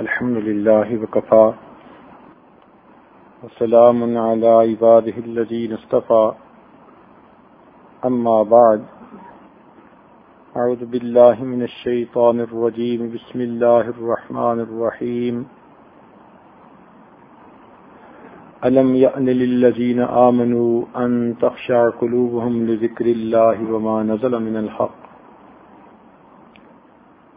الحمد لله وكفى. وسلام على عباده الذين اصطفى. أما بعد أعوذ بالله من الشيطان الرجيم. بسم الله الرحمن الرحيم. ألم يأن للذين آمنوا أن تخشع قلوبهم لذكر الله وما نزل من الحق؟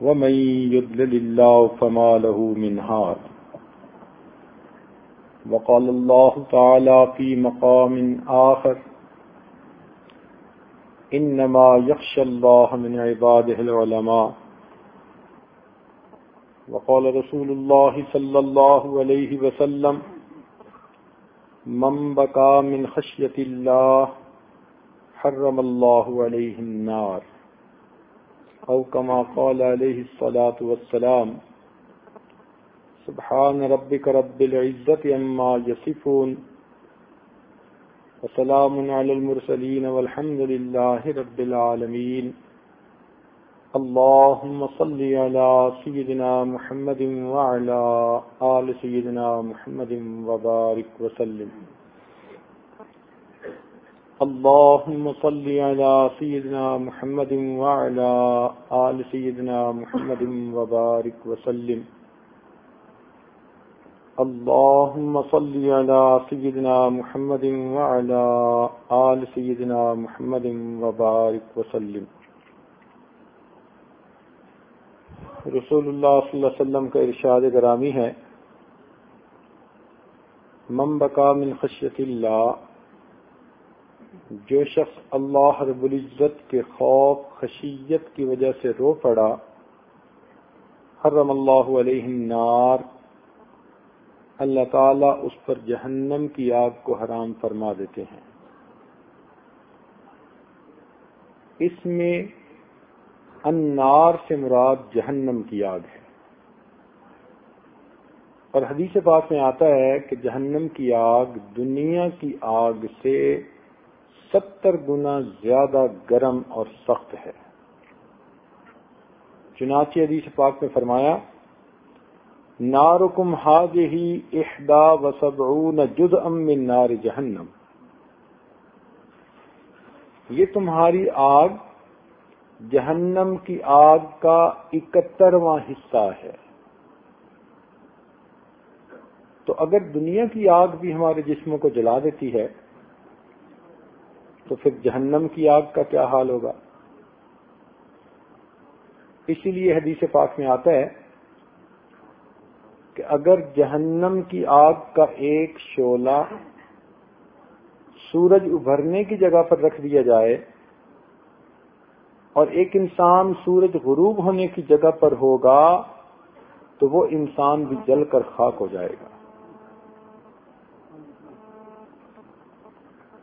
ومن يدلل الله فما له من هاد. وقال الله تعالى في مقام آخر إنما يخشى الله من عباده العلماء. وقال رسول الله صلى الله عليه وسلم من بكى من خشية الله حرم الله عليه النار. أو كما قال عليه الصلاة والسلام سبحان ربك رب العزة عما يصفون وسلام على المرسلين والحمد لله رب العالمين. اللهم صل على سيدنا محمد وعلى آل سيدنا محمد وبارك وسلم. اللهم صل على سيدنا محمد وعلى آل سيدنا محمد وبارك وسلم. اللهم صل على سيدنا محمد وعلى آل سيدنا محمد وبارك وسلم. رسول اللہ صلی اللہ علیہ وسلم کا ارشاد گرامی ہے. من بقا من خشیت اللہ جو شخص اللہ رب العزت کے خوف، خشیت کی وجہ سے رو پڑا، حرم اللہ علیہ النار، اللہ تعالی اس پر جہنم کی آگ کو حرام فرما دیتے ہیں۔ اس میں انار سے مراد جہنم کی آگ ہے۔ اور حدیث پاک میں آتا ہے کہ جہنم کی آگ دنیا کی آگ سے ستر گنا زیادہ گرم اور سخت ہے۔ چنانچہ حدیث پاک میں فرمایا، نارکم حاج ہی احدا و سبعون جد ام نار جہنم۔ یہ تمہاری آگ جہنم کی آگ کا اکہترواں حصہ ہے۔ تو اگر دنیا کی آگ بھی ہمارے جسموں کو جلا دیتی ہے تو پھر جہنم کی آگ کا کیا حال ہوگا؟ اسی لیے حدیث پاک میں آتا ہے کہ اگر جہنم کی آگ کا ایک شولہ سورج ابھرنے کی جگہ پر رکھ دیا جائے اور ایک انسان سورج غروب ہونے کی جگہ پر ہوگا تو وہ انسان بھی جل کر خاک ہو جائے گا۔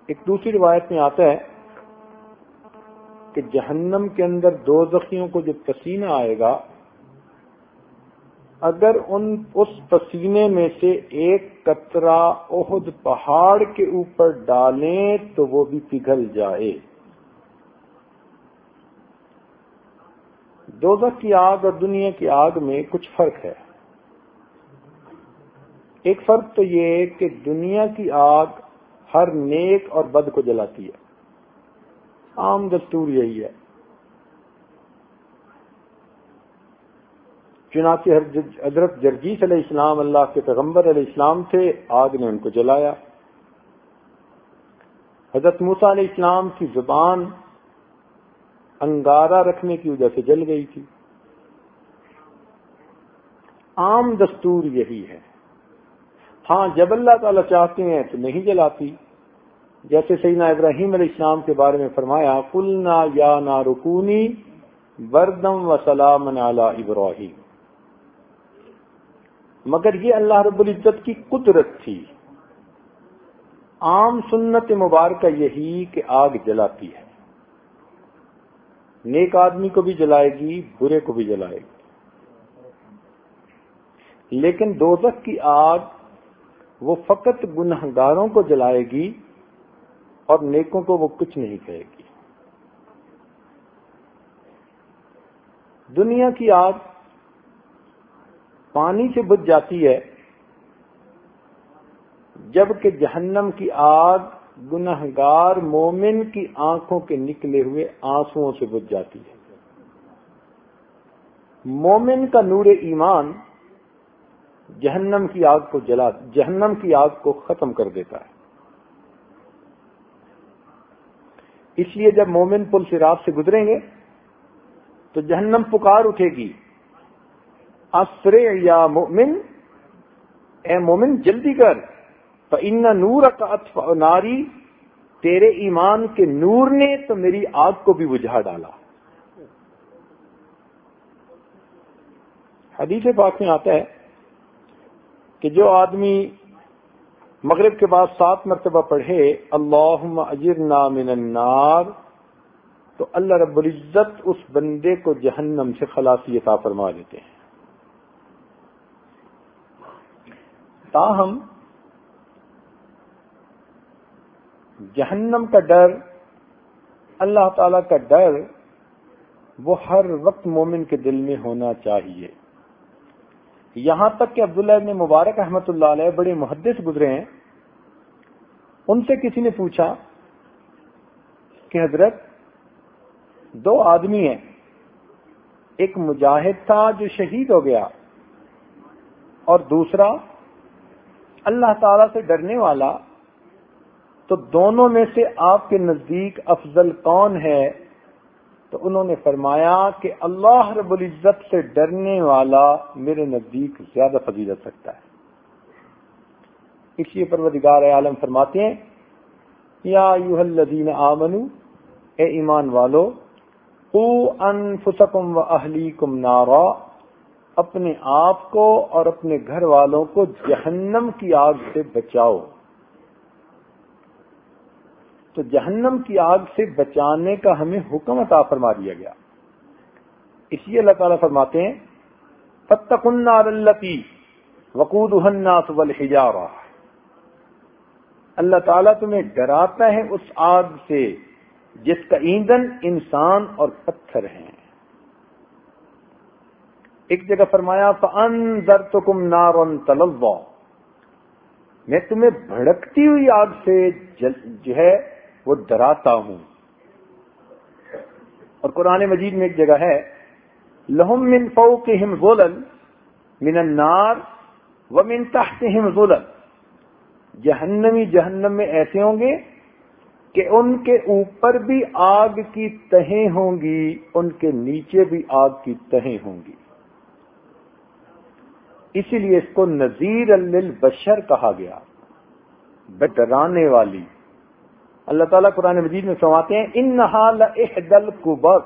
ایک دوسری روایت میں آتا ہے کہ جہنم کے اندر دو زخیوں کو جو پسینہ آئے گا، اگر ان، اس پسینے میں سے ایک قطرہ عہد پہاڑ کے اوپر ڈالیں تو وہ بھی پگھل جائے۔ دوزخ کی آگ اور دنیا کی آگ میں کچھ فرق ہے۔ ایک فرق تو یہ کہ دنیا کی آگ ہر نیک اور بد کو جلاتی ہے۔ عام دستور یہی ہے۔ چنانچہ حضرت جرجیس علیہ السلام اللہ کے پیغمبر علیہ السلام تھے، آگ نے ان کو جلایا۔ حضرت موسا علیہ السلام کی زبان انگارہ رکھنے کی وجہ سے جل گئی تھی۔ عام دستور یہی ہے۔ ہاں جب اللہ تعالیٰ چاہتے ہیں تو نہیں جلاتی۔ جیسے سیدنا ابراہیم علیہ السلام کے بارے میں فرمایا کلنا یا نا رکونی بردم و سلام علی ابراہیم۔ مگر یہ اللہ رب العزت کی قدرت تھی۔ عام سنت مبارکہ یہی کہ آگ جلاتی ہے۔ نیک آدمی کو بھی جلائے گی، برے کو بھی جلائے گی۔ لیکن دوزخ کی آگ وہ فقط گنہگاروں کو جلائے گی اور نیکوں کو وہ کچھ نہیں کہے گی۔ دنیا کی آگ پانی سے بجھ جاتی ہے جبکہ جہنم کی آگ گناہ گار مومن کی آنکھوں کے نکلے ہوئے آنسو سے بجھ جاتی ہے۔ مومن کا نور ایمان جہنم کی آگ کو جلا، جہنم کی آگ کو ختم کر دیتا ہے۔ اس لیے جب مومن پل سراب سے گزریں گے، تو جہنم پکار اٹھے گی۔ اسرے یا مومن، اے مومن، جلدی کر ان نور کا ناری تیرے ایمان کے نور نے تو میری آگ کو بھی بجھا ڈالا۔ حدیث پاک میں آتا ہے کہ جو آدمی مغرب کے بعد سات مرتبہ پڑھے اللہ اجرنا من النار، تو اللہ رب العزت اس بندے کو جہنم سے خلاصی عطا فرما دیتے ہیں۔ تاہم، جہنم کا ڈر، اللہ تعالی کا ڈر، وہ ہر وقت مومن کے دل میں ہونا چاہیے۔ یہاں تک کہ عبداللہ ابن مبارک احمد اللہ علیہ بڑے محدث گزرے ہیں۔ ان سے کسی نے پوچھا کہ حضرت، دو آدمی ہیں۔ ایک مجاہد تھا جو شہید ہو گیا اور دوسرا اللہ تعالی سے ڈرنے والا۔ تو دونوں میں سے آپ کے نزدیک افضل کون ہے؟ تو انہوں نے فرمایا کہ اللہ رب العزت سے ڈرنے والا میرے نزدیک زیادہ فضیلت سکتا ہے۔ اس لیے پروردگار عالم فرماتے ہیں، یا یوہ الذین آمنو، اے ایمان والو او انفسکم و اہلیکم نارا، اپنے آپ کو اور اپنے گھر والوں کو جہنم کی آگ سے بچاؤ۔ تو جہنم کی آگ سے بچانے کا ہمیں حکم عطا فرما دیا گیا۔ اس لیے اللہ تعالیٰ فرماتے ہیں فتق النار التی وقود الناس والحجارہ اللہ تعالیٰ تمہیں ڈراتا ہے اس آگ سے جس کا ایندھن انسان اور پتھر ہیں۔ ایک جگہ فرمایا فانذر تکم نار میں تمہیں بھڑکتی ہوئی آگ سے جو ہے وہ ڈراتا ہوں۔ اور قرآن مجید میں ایک جگہ ہے، لہم من فوقہم ظلل من النار ومن تحتہم ظلل۔ جہنمی جہنم میں ایسے ہوں گے کہ ان کے اوپر بھی آگ کی تہیں ہوں گی، ان کے نیچے بھی آگ کی تہیں ہوں گی۔ اسی لیے اس کو نذیر البشر کہا گیا ڈرانے والی۔ اللہ تعالیٰ قرآن مجید میں فرماتے ہیں ان نحال احدل کبر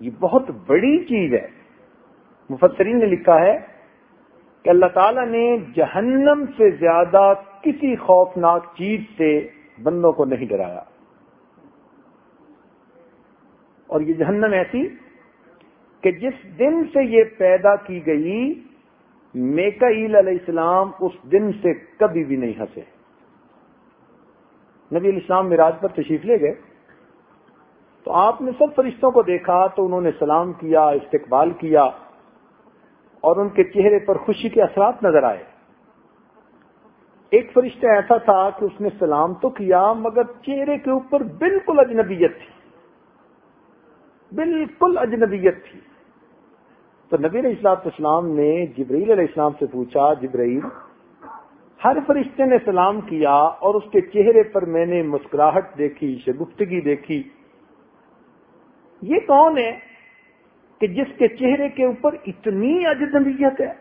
یہ بہت بڑی چیز ہے۔ مفسرین نے لکھا ہے کہ اللہ تعالیٰ نے جہنم سے زیادہ کسی خوفناک چیز سے بندوں کو نہیں ڈرایا۔ اور یہ جہنم ایسی کہ جس دن سے یہ پیدا کی گئی میکا علیہ السلام اس دن سے کبھی بھی نہیں ہنسے۔ نبی علیہ السلام مراج پر تشریف لے گئے۔ تو آپ نے سب فرشتوں کو دیکھا، تو انہوں نے سلام کیا، استقبال کیا، اور ان کے چہرے پر خوشی کے اثرات نظر آئے۔ ایک فرشتہ ایسا تھا کہ اس نے سلام تو کیا، مگر چہرے کے اوپر بالکل اجنبیت تھی۔ بالکل اجنبیت تھی۔ تو نبی علیہ السلام اسلام نے جبرائیل علیہ السلام سے پوچھا، جبرائیل ہر فرشتے نے سلام کیا اور اس کے چہرے پر میں نے مسکراہٹ دیکھی، شگفتگی دیکھی۔ یہ کون ہے کہ جس کے چہرے کے اوپر اتنی اجنبیت ہے؟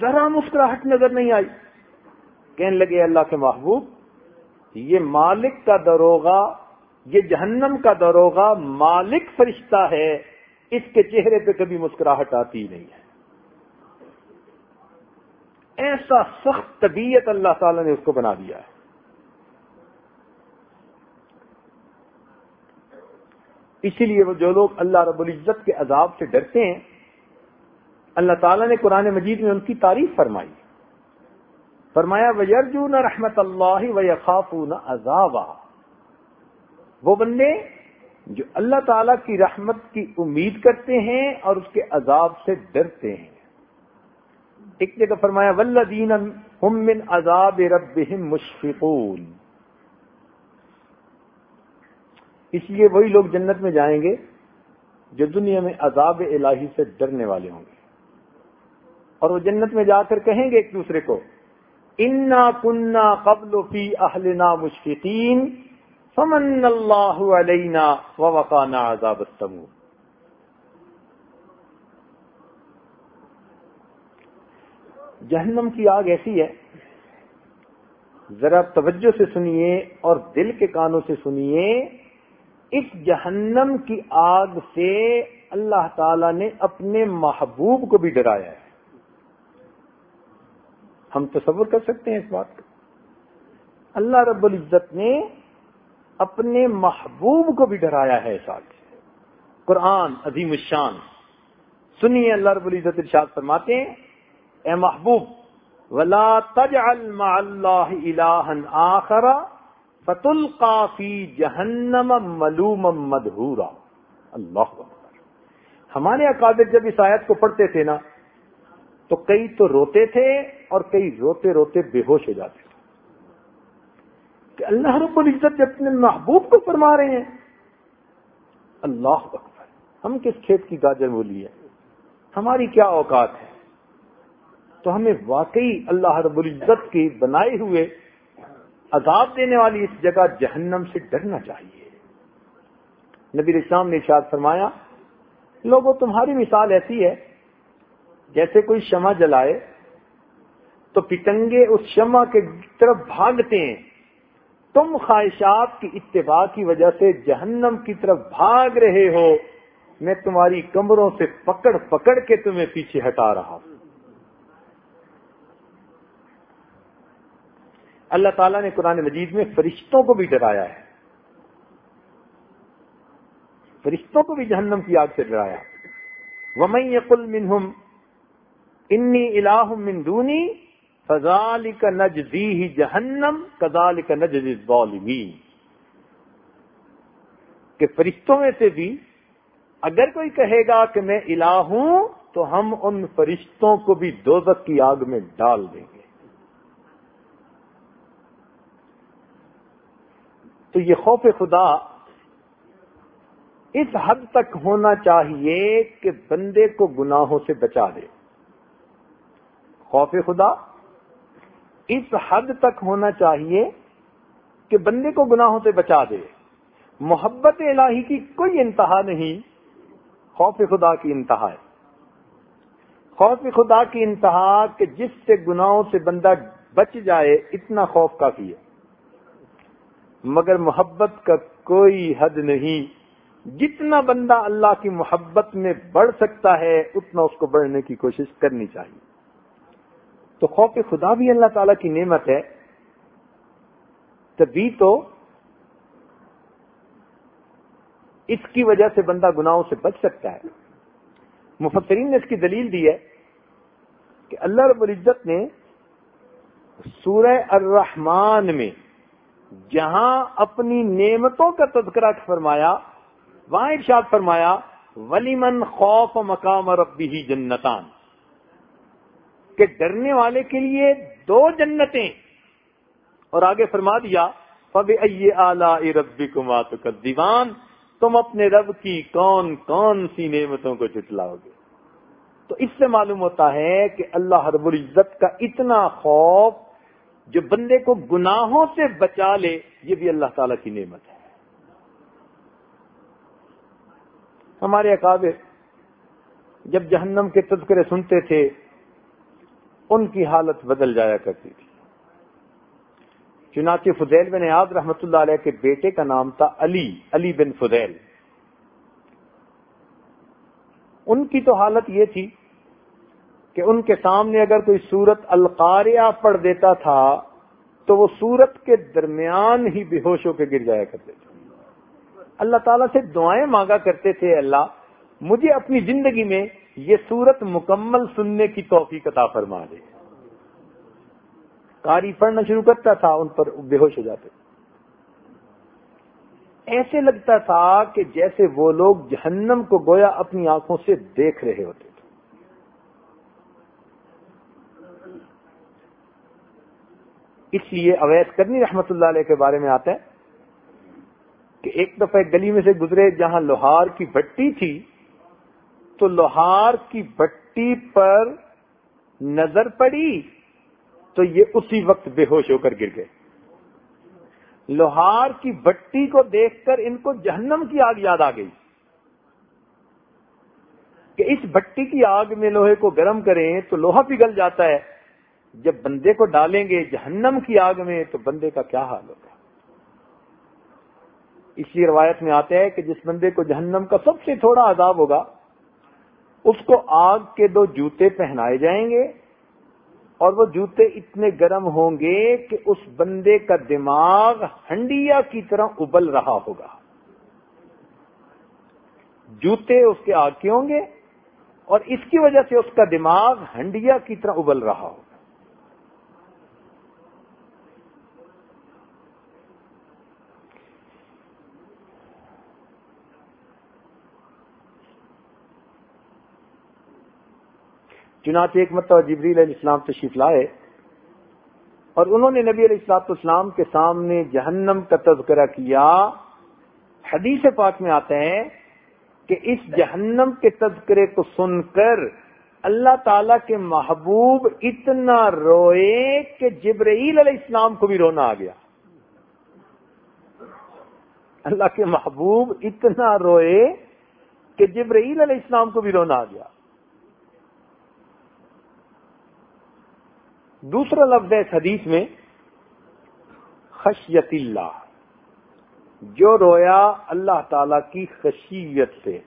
ذرا مسکراہٹ نظر نہیں آئی۔ کہنے لگے، اللہ کے محبوب، یہ مالک کا دروگا یہ جہنم کا دروگا مالک فرشتہ ہے، اس کے چہرے پہ کبھی مسکراہٹ آتی نہیں ہے۔ ایسا سخت طبیعت اللہ تعالی نے اس کو بنا دیا ہے۔ اسی لیے وہ جو لوگ اللہ رب العزت کے عذاب سے ڈرتے ہیں، اللہ تعالیٰ نے قرآن مجید میں ان کی تعریف فرمائی۔ فرمایا ویرجون رحمت اللہ و یخافون عذابا۔ وہ بندے جو اللہ تعالی کی رحمت کی امید کرتے ہیں اور اس کے عذاب سے ڈرتے ہیں۔ ایک جگہ فرمایا ولدین من عذاب ربهم مشفقون۔ اس لیے وہی لوگ جنت میں جائیں گے جو دنیا میں عذاب الہی سے ڈرنے والے ہوں گے۔ اور وہ جنت میں جا کر کہیں گے ایک دوسرے کو، انا کنہ قبل فی اہلنا مشفقین فمن اللہ علینا وقانا عذاب السمو جہنم کی آگ ایسی ہے۔ ذرا توجہ سے سنیے اور دل کے کانوں سے سنیے۔ اس جہنم کی آگ سے اللہ تعالی نے اپنے محبوب کو بھی ڈرایا ہے۔ ہم تصور کر سکتے ہیں اس بات کو۔ اللہ رب العزت نے اپنے محبوب کو بھی ڈرایا ہے اس آگ سے۔ قرآن عظیم الشان۔ سنیے اللہ رب العزت ارشاد فرماتے ہیں۔ اے محبوب، ولا تجعل مع اللہ الہا آخر فتلقا فی جہنم ملوم مدہورا اللہ ہمارے اکابر جب اس آیت کو پڑھتے تھے نا، تو کئی تو روتے تھے اور کئی روتے روتے بے ہوش ہو جاتے تھے۔ کہ اللہ رب العزت جب اپنے محبوب کو فرما رہے ہیں، اللہ اکبر، ہم کس کھیت کی گاجر بولی ہے ہماری کیا اوقات ہے؟ تو ہمیں واقعی اللہ رب العزت کی بنائے ہوئے عذاب دینے والی اس جگہ جہنم سے ڈرنا چاہیے۔ نبی اسلام نے ارشاد فرمایا، لوگوں، تمہاری مثال ایسی ہے، جیسے کوئی شمع جلائے تو پتنگے اس شمع کے طرف بھاگتے ہیں۔ تم خواہشات کی اتباع کی وجہ سے جہنم کی طرف بھاگ رہے ہو۔ میں تمہاری کمروں سے پکڑ پکڑ کے تمہیں پیچھے ہٹا رہا ہوں۔ اللہ تعالیٰ نے قرآن مجید میں فرشتوں کو بھی ڈرایا ہے۔ فرشتوں کو بھی جہنم کی آگ سے ڈرایا۔ ومئی یقل منہم انی الہ من دونی فضال کا نجدی ہی جہنم کزال کا نجد کہ فرشتوں میں سے بھی اگر کوئی کہے گا کہ میں الہ ہوں، تو ہم ان فرشتوں کو بھی دوزک کی آگ میں ڈال دیں گے۔ تو یہ خوف خدا اس حد تک ہونا چاہیے کہ بندے کو گناہوں سے بچا دے۔ خوف خدا اس حد تک ہونا چاہیے کہ بندے کو گناہوں سے بچا دے۔ محبت الہی کی کوئی انتہا نہیں، خوف خدا کی انتہا ہے۔ خوف خدا کی انتہا کہ جس سے گناہوں سے بندہ بچ جائے، اتنا خوف کافی ہے۔ مگر محبت کا کوئی حد نہیں۔ جتنا بندہ اللہ کی محبت میں بڑھ سکتا ہے، اتنا اس کو بڑھنے کی کوشش کرنی چاہیے۔ تو خوف خدا بھی اللہ تعالی کی نعمت ہے۔ تبھی تو اس کی وجہ سے بندہ گناہوں سے بچ سکتا ہے۔ مفسرین نے اس کی دلیل دی ہے کہ اللہ رب العزت نے سورہ الرحمن میں جہاں اپنی نعمتوں کا تذکرہ فرمایا، وہاں ارشاد فرمایا ولیمن خوف مقام ربی ہی جنتان کہ ڈرنے والے کے لیے دو جنتیں۔ اور آگے فرما دیا فب اعلی ربی کمات کا دیوان تم اپنے رب کی کون کون سی نعمتوں کو جٹلاؤ گے تو اس سے معلوم ہوتا ہے کہ اللہ رب العزت کا اتنا خوف جو بندے کو گناہوں سے بچا لے، یہ بھی اللہ تعالی کی نعمت ہے۔ ہمارے اکابر جب جہنم کے تذکرے سنتے تھے، ان کی حالت بدل جایا کرتی تھی۔ چنانچہ فضیل بن یاد رحمت اللہ علیہ کے بیٹے کا نام تھا علی علی بن فضیل۔ ان کی تو حالت یہ تھی کہ ان کے سامنے اگر کوئی سورت القاریہ پڑھ دیتا تھا، تو وہ سورت کے درمیان ہی بے ہوش ہو کے گر جایا کرتے تھے۔ اللہ تعالیٰ سے دعائیں مانگا کرتے تھے اللہ، مجھے اپنی زندگی میں یہ سورت مکمل سننے کی توفیق عطا فرما دے۔ کاری پڑھنا شروع کرتا تھا، ان پر بے ہوش ہو جاتے۔ ایسے لگتا تھا کہ جیسے وہ لوگ جہنم کو گویا اپنی آنکھوں سے دیکھ رہے ہوتے تھے اس لیے اویس کرنی رحمت اللہ علیہ کے بارے میں آتا ہے کہ ایک دفعہ ایک گلی میں سے گزرے جہاں لوہار کی بٹی تھی، تو لوہار کی بٹی پر نظر پڑی، تو یہ اسی وقت بے ہوش ہو کر گر گئے۔ لوہار کی بٹی کو دیکھ کر ان کو جہنم کی آگ یاد آ گئی کہ اس بٹی کی آگ میں لوہے کو گرم کریں تو لوہا پگھل جاتا ہے۔ جب بندے کو ڈالیں گے جہنم کی آگ میں تو بندے کا کیا حال ہوگا؟ اس لیے روایت میں آتا ہے کہ جس بندے کو جہنم کا سب سے تھوڑا عذاب ہوگا، اس کو آگ کے دو جوتے پہنائے جائیں گے اور وہ جوتے اتنے گرم ہوں گے کہ اس بندے کا دماغ ہنڈیا کی طرح ابل رہا ہوگا۔ جوتے اس کے آگ کے ہوں گے اور اس کی وجہ سے اس کا دماغ ہنڈیا کی طرح ابل رہا ہوگا۔ چنانچہ ایک مرتبہ جبریل علیہ السلام تشریف لائے اور انہوں نے نبی علیہ السلاط اسلام کے سامنے جہنم کا تذکرہ کیا۔ حدیث پاک میں آتے ہیں کہ اس جہنم کے تذکرے کو سن کر اللہ تعالی کے محبوب اتنا روئے کہ جبرائیل علیہ السلام کو بھی رونا آ گیا۔ اللہ کے محبوب اتنا روئے کہ جبرائیل علیہ السلام کو بھی رونا آ گیا۔ دوسرا لفظ ہے اس حدیث میں خشیت اللہ جو رویا اللہ تعالی کی خشیت سے۔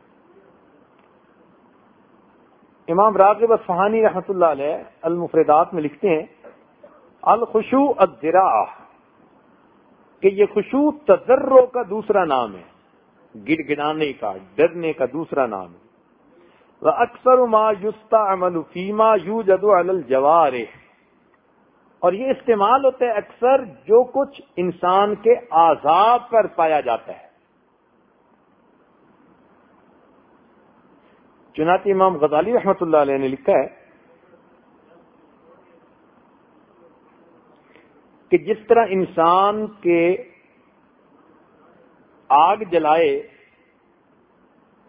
امام راغب فہانی رحمت اللہ علیہ المفردات میں لکھتے ہیں الخشو الزرا کہ یہ خوشو تجروں کا دوسرا نام ہے گڑ گڑانے کا، ڈرنے کا دوسرا نام ہے۔ اکثر ما یوستا امن فیما یو جدو الجوار اور یہ استعمال ہوتا ہے اکثر جو کچھ انسان کے آزاد پر پایا جاتا ہے۔ چناتی امام غزالی رحمت اللہ علیہ نے لکھا ہے کہ جس طرح انسان کے آگ جلائے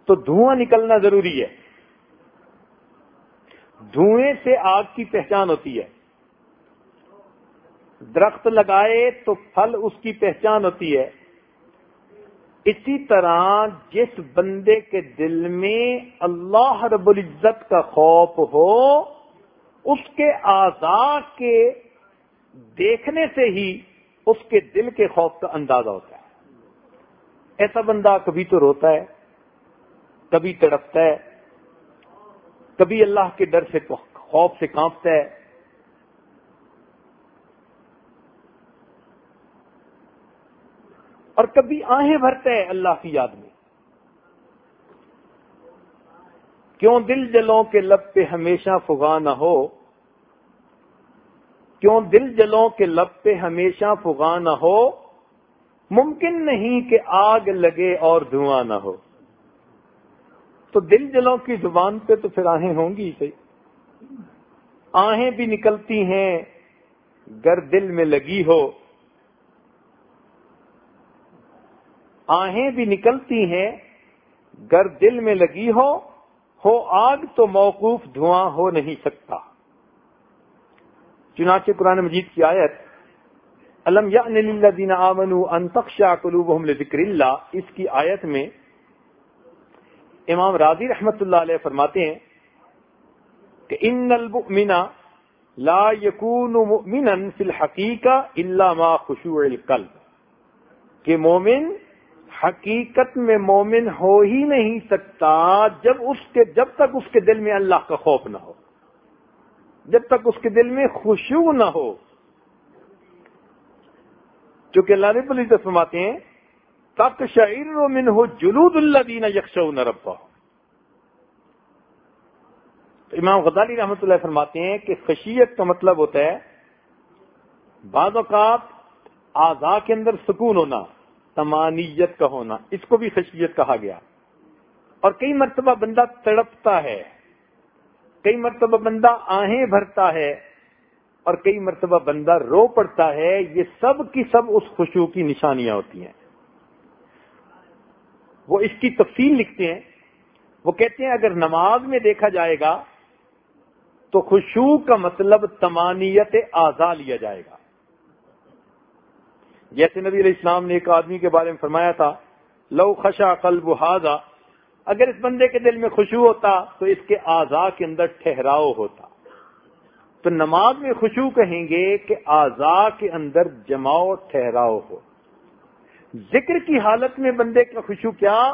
تو دھواں نکلنا ضروری ہے۔ دھوئیں سے آگ کی پہچان ہوتی ہے۔ درخت لگائے تو پھل اس کی پہچان ہوتی ہے۔ اسی طرح جس بندے کے دل میں اللہ رب العزت کا خوف ہو، اس کے آزاد کے دیکھنے سے ہی اس کے دل کے خوف کا اندازہ ہوتا ہے۔ ایسا بندہ کبھی تو روتا ہے، کبھی تڑپتا ہے، کبھی اللہ کے ڈر سے، خوف سے کانپتا ہے۔ اور کبھی آہیں بھرتے ہیں اللہ کی یاد میں۔ کیوں دل جلوں کے لب پہ ہمیشہ فغا نہ ہو؟ کیوں دل جلوں کے لب پہ ہمیشہ فغا نہ ہو؟ ممکن نہیں کہ آگ لگے اور دھواں نہ ہو۔ تو دل جلوں کی زبان پہ تو پھر آہیں ہوں گی صحیح۔ آہیں بھی نکلتی ہیں، گر دل میں لگی ہو۔ آہیں بھی نکلتی ہیں، گر دل میں لگی ہو ہو آگ تو موقوف دھواں ہو نہیں سکتا۔ چنانچہ قرآن مجید کی آیت علم یا آمن انتخشا قلوب ذکر اللہ، اس کی آیت میں امام راضی رحمت اللہ علیہ فرماتے ہیں کہ ان المؤمن لا يكون مؤمنا فی الحقیقہ الا ما خشوع القلب، کہ مومن حقیقت میں مومن ہو ہی نہیں سکتا جب اس کے جب تک اس کے دل میں اللہ کا خوف نہ ہو۔ جب تک اس کے دل میں خوشبو نہ ہو۔ چونکہ اللہ رب العزت فرماتے ہیں تک شعر و من ہو جلود اللہ دینا یکش نربا امام غزالی رحمۃ اللہ فرماتے ہیں کہ خشیت کا مطلب ہوتا ہے، بعض اوقات آزا کے اندر سکون ہونا۔ تمانیت کا ہونا، اس کو بھی خشیت کہا گیا۔ اور کئی مرتبہ بندہ تڑپتا ہے، کئی مرتبہ بندہ آہیں بھرتا ہے، اور کئی مرتبہ بندہ رو پڑتا ہے، یہ سب کی سب اس خوشبو کی نشانیاں ہوتی ہیں۔ وہ اس کی تفصیل لکھتے ہیں۔ وہ کہتے ہیں، اگر نماز میں دیکھا جائے گا تو خوشبو کا مطلب تمانیت آزا لیا جائے گا۔ جیسے نبی علیہ السلام نے ایک آدمی کے بارے میں فرمایا تھا، لو خشا قلب حاضا اگر اس بندے کے دل میں خوشبو ہوتا تو اس کے آزا کے اندر ٹھہراؤ ہوتا۔ تو نماز میں خوشبو کہیں گے کہ آزا کے اندر جماؤ ٹھہراؤ ہو۔ ذکر کی حالت میں بندے کا خوشبو کیا؟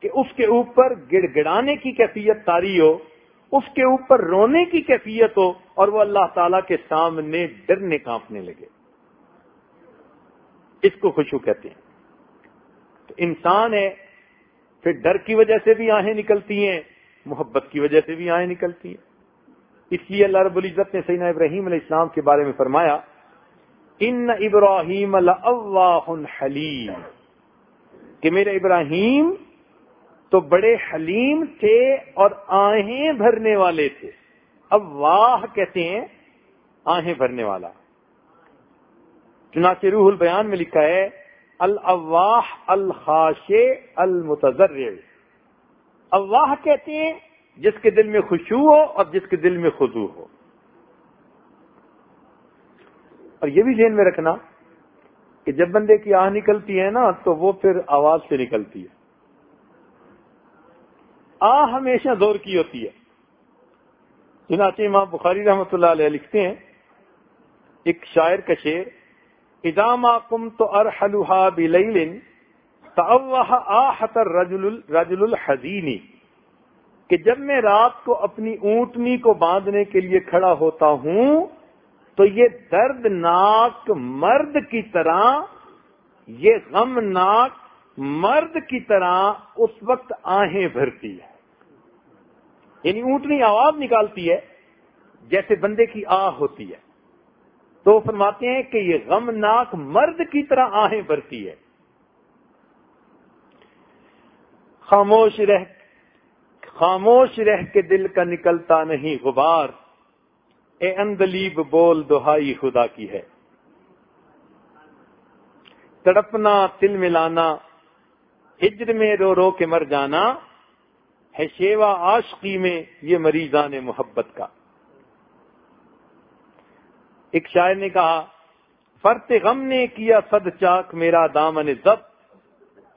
کہ اس کے اوپر گڑ گڑانے کی کیفیت تاری ہو، اس کے اوپر رونے کی کیفیت ہو اور وہ اللہ تعالی کے سامنے ڈرنے کانپنے لگے۔ اس کو خوشبو کہتے ہیں۔ تو انسان ہے، پھر ڈر کی وجہ سے بھی آہیں نکلتی ہیں، محبت کی وجہ سے بھی آہیں نکلتی ہیں۔ اس لیے اللہ رب العزت نے سینا ابراہیم علیہ السلام کے بارے میں فرمایا، ان ابراہیم حلیم کہ میرے ابراہیم تو بڑے حلیم تھے اور آہیں بھرنے والے تھے۔ اب واہ کہتے ہیں آہیں بھرنے والا۔ چنانچہ روح البیان میں لکھا ہے الواح الخاش المتضر اواہ کہتے ہیں جس کے دل میں خوشبو ہو اور جس کے دل میں خزو ہو۔ اور یہ بھی ذہن میں رکھنا کہ جب بندے کی آہ نکلتی ہے نا، تو وہ پھر آواز سے نکلتی ہے۔ آ ہمیشہ زور کی ہوتی ہے۔ چنانچہ امام بخاری رحمۃ اللہ علیہ لکھتے ہیں، ایک شاعر کا شعر ادام کم تو ارحلحا بل رجل الحزینی کہ جب میں رات کو اپنی اونٹنی کو باندھنے کے لیے کھڑا ہوتا ہوں، تو یہ دردناک مرد کی طرح، یہ غمناک مرد کی طرح اس وقت آہیں بھرتی ہے۔ یعنی اونٹنی آواز نکالتی ہے، جیسے بندے کی آہ ہوتی ہے۔ تو فرماتے ہیں کہ یہ غمناک مرد کی طرح آہیں بھرتی ہے۔ خاموش رہ خاموش رہ کے دل کا نکلتا نہیں غبار۔ اے اندلیب بول دہائی خدا کی ہے۔ تڑپنا، تل ملانا، ہجر میں رو رو کے مر جانا، ہے شیوا عاشقی میں یہ مریضان محبت کا۔ ایک شاعر نے کہا فرت غم نے کیا صد چاک میرا دامن ضبط،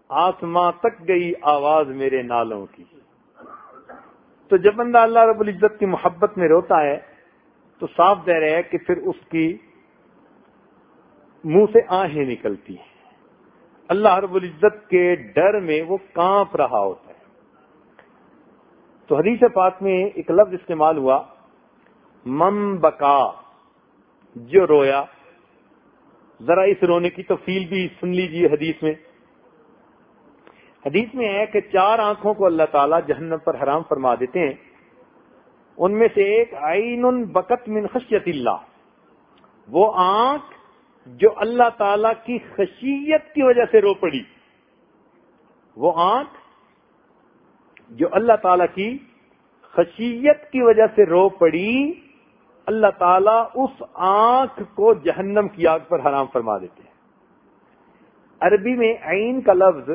آسماں تک گئی آواز میرے نالوں کی۔ تو جب بندہ اللہ رب العزت کی محبت میں روتا ہے، تو صاف دہ رہے کہ پھر اس کی منہ سے آہیں نکلتی ہیں۔ اللہ رب العزت کے ڈر میں وہ کانپ رہا ہوتا ہے۔ تو حدیث پاک میں ایک لفظ استعمال ہوا مم بکا جو رویا، ذرا اس رونے کی تفصیل بھی سن لیجیے حدیث میں۔ حدیث میں ہے کہ چار آنکھوں کو اللہ تعالیٰ جہنم پر حرام فرما دیتے ہیں۔ ان میں سے ایک، عین بکت من خشیت اللہ۔ وہ آنکھ جو اللہ تعالی کی خشیت کی وجہ سے رو پڑی۔ وہ آنکھ جو اللہ تعالی کی خشیت کی وجہ سے رو پڑی۔ اللہ تعالیٰ اس آنکھ کو جہنم کی آگ پر حرام فرما دیتے ہیں۔ عربی میں عین کا لفظ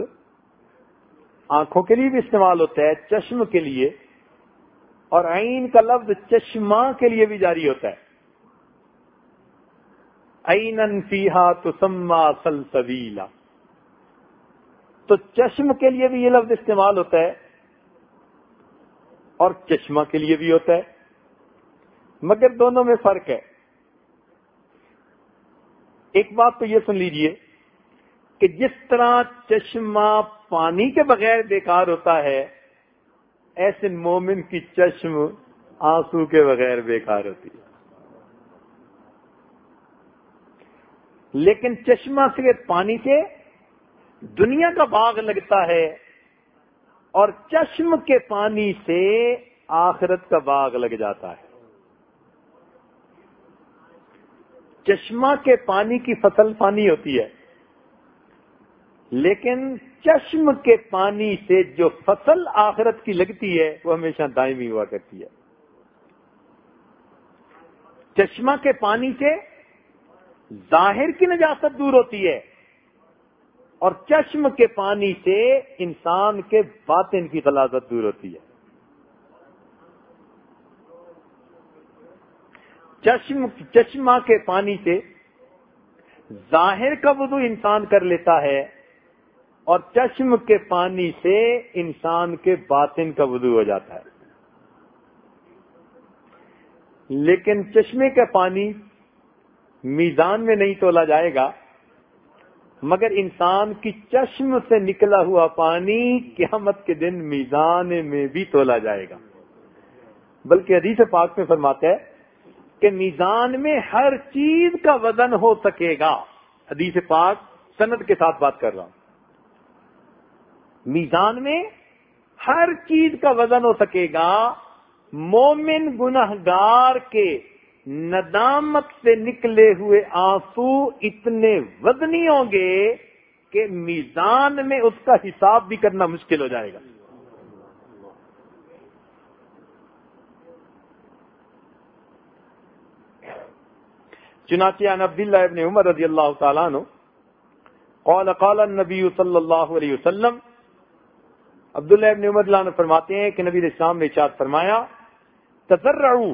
آنکھوں کے لیے بھی استعمال ہوتا ہے، چشم کے لیے، اور عین کا لفظ چشمہ کے لیے بھی جاری ہوتا ہے۔ عین فیحا تو سلسویلا تو چشم کے لیے بھی یہ لفظ استعمال ہوتا ہے اور چشمہ کے لیے بھی ہوتا ہے۔ مگر دونوں میں فرق ہے۔ ایک بات تو یہ سن لیجیے کہ جس طرح چشمہ پانی کے بغیر بیکار ہوتا ہے، ایسے مومن کی چشم آنسو کے بغیر بیکار ہوتی ہے۔ لیکن چشمہ سے پانی سے دنیا کا باغ لگتا ہے اور چشم کے پانی سے آخرت کا باغ لگ جاتا ہے۔ چشمہ کے پانی کی فصل پانی ہوتی ہے۔ لیکن چشم کے پانی سے جو فصل آخرت کی لگتی ہے، وہ ہمیشہ دائمی ہوا کرتی ہے۔ چشمہ کے پانی سے ظاہر کی نجاست دور ہوتی ہے۔ اور چشم کے پانی سے انسان کے باطن کی غلازت دور ہوتی ہے۔ چشم چشمہ کے پانی سے ظاہر کا وضو انسان کر لیتا ہے اور چشم کے پانی سے انسان کے باطن کا وضو ہو جاتا ہے۔ لیکن چشمے کا پانی میزان میں نہیں تولا جائے گا، مگر انسان کی چشم سے نکلا ہوا پانی قیامت کے دن میزان میں بھی تولا جائے گا۔ بلکہ حدیث پاک میں فرماتے ہے کہ میزان میں ہر چیز کا وزن ہو سکے گا۔ حدیث پاک سند کے ساتھ بات کر رہا ہوں۔ میزان میں ہر چیز کا وزن ہو سکے گا۔ مومن گناہ گار کے ندامت سے نکلے ہوئے آنسو اتنے وزنی ہوں گے کہ میزان میں اس کا حساب بھی کرنا مشکل ہو جائے گا۔ چنانچہ عن عبداللہ ابن عمر رضی اللہ تعالیٰ عنہ قال قال النبی صلی اللہ علیہ وسلم، عبداللہ ابن عمر اللہ نے فرماتے ہیں کہ نبی اسلام نے چاد فرمایا، تذرعو،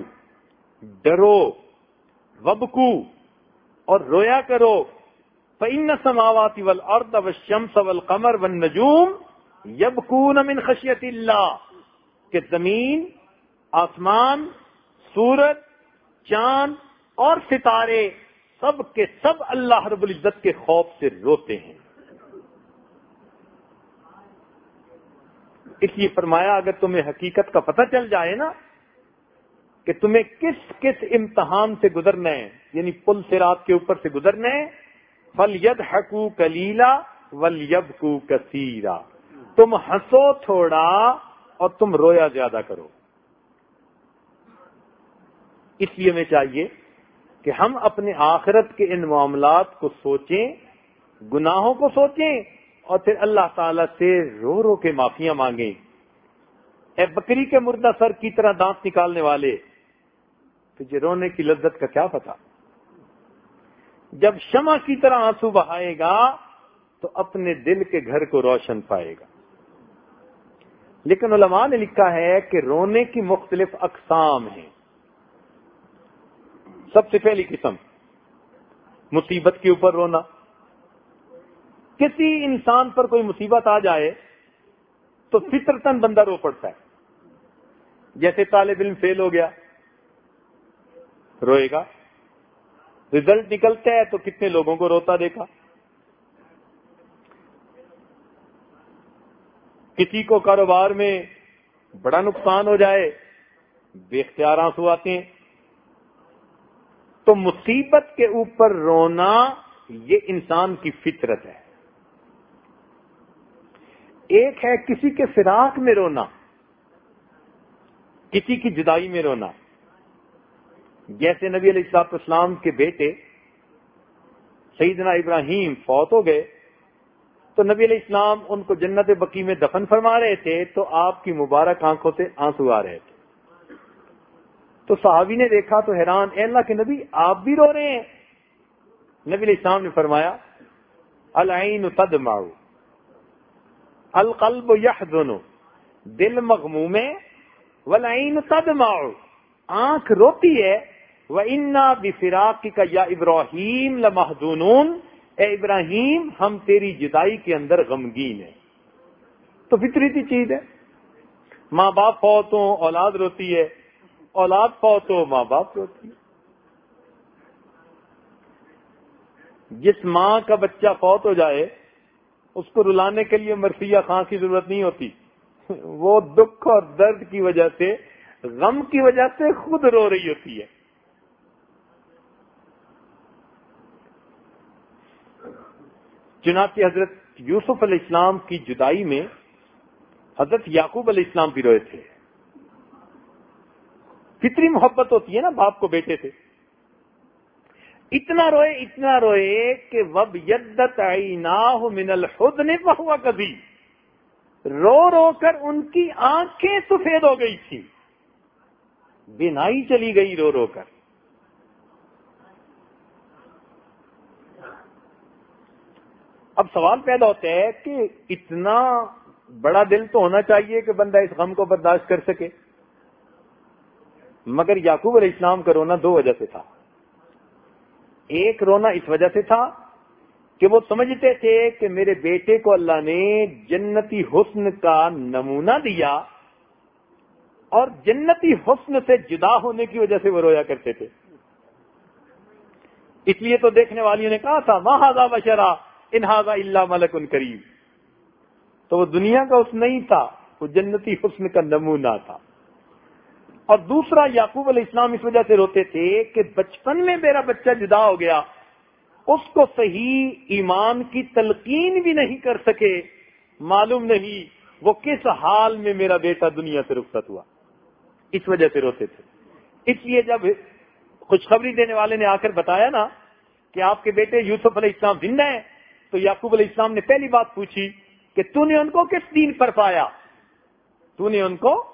ڈرو، وبکو اور رویا کرو، فإن سماوات والارض والشمس والقمر والنجوم یبکون من خشیت اللہ کہ زمین، آسمان، سورج، چاند اور ستارے سب کے سب اللہ رب العزت کے خوف سے روتے ہیں۔ اس لیے فرمایا، اگر تمہیں حقیقت کا پتہ چل جائے نا کہ تمہیں کس کس امتحان سے گزرنا ہے یعنی پل سے رات کے اوپر سے گزرنا ہے فل ید حقو کلیلا ول یب کو کثیرا تم ہنسو تھوڑا اور تم رویا زیادہ کرو۔ اس لیے ہمیں چاہیے کہ ہم اپنے آخرت کے ان معاملات کو سوچیں، گناہوں کو سوچیں اور پھر اللہ تعالی سے رو رو کے معافیاں مانگیں۔ اے بکری کے مردہ سر کی طرح دانت نکالنے والے، تجھے رونے کی لذت کا کیا پتا جب شمع کی طرح آنسو بہائے گا تو اپنے دل کے گھر کو روشن پائے گا۔ لیکن علماء نے لکھا ہے کہ رونے کی مختلف اقسام ہیں۔ سب سے پہلی قسم، مصیبت کے اوپر رونا۔ کسی انسان پر کوئی مصیبت آ جائے تو فطرتن بندہ رو پڑتا ہے۔ جیسے طالب علم فیل ہو گیا، روئے گا۔ ریزلٹ نکلتا ہے تو کتنے لوگوں کو روتا دیکھا۔ کسی کو کاروبار میں بڑا نقصان ہو جائے، بے اختیار آنسو آتے ہیں۔ تو مصیبت کے اوپر رونا یہ انسان کی فطرت ہے۔ ایک ہے کسی کے فراق میں رونا، کسی کی جدائی میں رونا۔ جیسے نبی علیہ السلاط اسلام کے بیٹے سیدنا ابراہیم فوت ہو گئے، تو نبی علیہ السلام ان کو جنت بکی میں دفن فرما رہے تھے، تو آپ کی مبارک آنکھوں سے آنسو آ رہے تھے۔ تو صحابی نے دیکھا تو حیران، اے اللہ کے نبی، آپ بھی رو رہے ہیں۔ نبی علیہ السلام نے فرمایا، العین تد القلب یحزن، دل مغموم ہے ولعین تدمع، آنکھ روتی ہے وہ انا بفراق کا یا ابراہیم لمحدون اے ابراہیم، ہم تیری جدائی کے اندر غمگین ہیں۔ تو فطری سی چیز ہے۔ ماں باپ فوت ہو اولاد روتی ہے اولاد فوت ہو ماں باپ روتی ہے۔ جس ماں کا بچہ فوت ہو جائے، اس کو رلانے کے لیے مرثیہ خاں کی ضرورت نہیں ہوتی۔ وہ دکھ اور درد کی وجہ سے، غم کی وجہ سے خود رو رہی ہوتی ہے۔ چنانچہ حضرت یوسف علیہ السلام کی جدائی میں حضرت یعقوب علیہ السلام بھی روئے تھے۔ کتنی محبت ہوتی ہے نا باپ کو بیٹے سے۔ اتنا روئے اتنا روئے کہ وب یدت من الحد نے بہوا کبھی رو رو کر ان کی آنکھیں سفید ہو گئی تھی بینائی چلی گئی رو رو کر۔ اب سوال پیدا ہوتا ہے کہ اتنا بڑا دل تو ہونا چاہیے کہ بندہ اس غم کو برداشت کر سکے۔ مگر یعقوب علیہ السلام کا رونا دو وجہ سے تھا۔ ایک رونا اس وجہ سے تھا کہ وہ سمجھتے تھے کہ میرے بیٹے کو اللہ نے جنتی حسن کا نمونہ دیا اور جنتی حسن سے جدا ہونے کی وجہ سے وہ رویا کرتے تھے۔ اس لیے تو دیکھنے والیوں نے کہا تھا مہادا بشرا انہذا اللہ ملک ان قریب تو وہ دنیا کا اس نہیں تھا، وہ جنتی حسن کا نمونہ تھا۔ اور دوسرا، یعقوب علیہ السلام اس وجہ سے روتے تھے کہ بچپن میں میرا بچہ جدا ہو گیا، اس کو صحیح ایمان کی تلقین بھی نہیں کر سکے۔ معلوم نہیں وہ کس حال میں میرا بیٹا دنیا سے رخصت ہوا۔ اس وجہ سے روتے تھے۔ اس لیے جب خوشخبری دینے والے نے آ کر بتایا نا کہ آپ کے بیٹے یوسف علیہ السلام زندہ ہیں، تو یعقوب علیہ السلام نے پہلی بات پوچھی کہ تو نے ان کو کس دین پر پایا؟ تو نے ان کو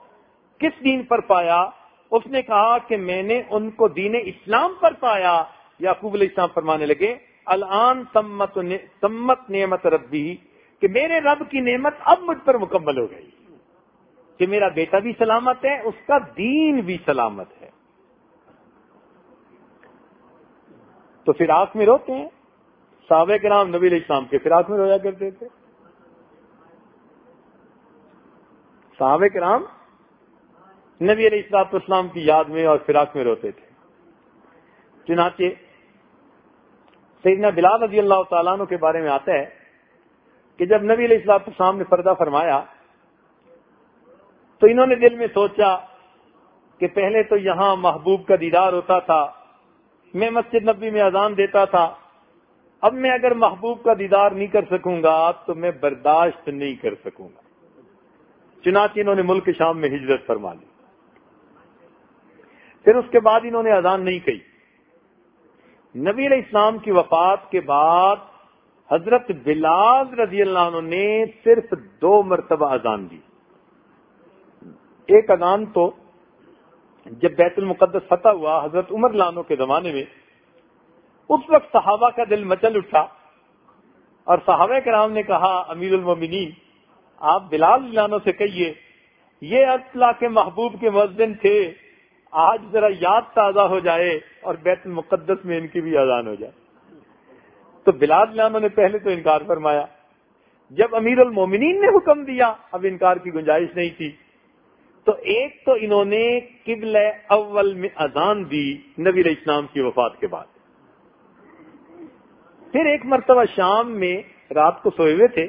کس دین پر پایا؟ اس نے کہا کہ میں نے ان کو دین اسلام پر پایا۔ یعقوب علیہ السلام فرمانے لگے، الان سمت سمت نعمت ربی، کہ میرے رب کی نعمت اب مجھ پر مکمل ہو گئی۔ کہ میرا بیٹا بھی سلامت ہے، اس کا دین بھی سلامت ہے۔ تو پھر میں روتے ہیں۔ صحابہ کے نام نبی علیہ السلام کے فراق میں رویا کرتے تھے۔ صحابہ کے نام نبی علیہ السلاط اسلام کی یاد میں اور فراق میں روتے تھے۔ چنانچہ سیدنا بلال رضی اللہ تعالیٰ عنہ کے بارے میں آتا ہے کہ جب نبی علیہ السلاط اسلام نے پردہ فرمایا تو انہوں نے دل میں سوچا کہ پہلے تو یہاں محبوب کا دیدار ہوتا تھا، میں مسجد نبی میں اذان دیتا تھا، اب میں اگر محبوب کا دیدار نہیں کر سکوں گا تو میں برداشت نہیں کر سکوں گا۔ چنانچہ انہوں نے ملک شام میں ہجرت فرما لی۔ پھر اس کے بعد انہوں نے اذان نہیں کہی۔ نبی علیہ السلام کی وفات کے بعد حضرت بلال رضی اللہ عنہ نے صرف دو مرتبہ اذان دی۔ ایک اذان تو جب بیت المقدس فتح ہوا حضرت عمر لانو کے زمانے میں، اس وقت صحابہ کا دل مچل اٹھا اور صحابہ کرام نے کہا، امیر المومنین، آپ بلال لانو سے کہیے، یہ اطلاع کے محبوب کے مؤذن تھے۔ آج ذرا یاد تازہ ہو جائے اور بیت المقدس میں ان کی بھی اذان ہو جائے۔ تو بلال لانو نے پہلے تو انکار فرمایا۔ جب امیر المومنین نے حکم دیا، اب انکار کی گنجائش نہیں تھی۔ تو ایک تو انہوں نے قبل اول میں اذان دی نبی علیہ السلام کی وفات کے بعد۔ پھر ایک مرتبہ شام میں رات کو سوئے ہوئے تھے۔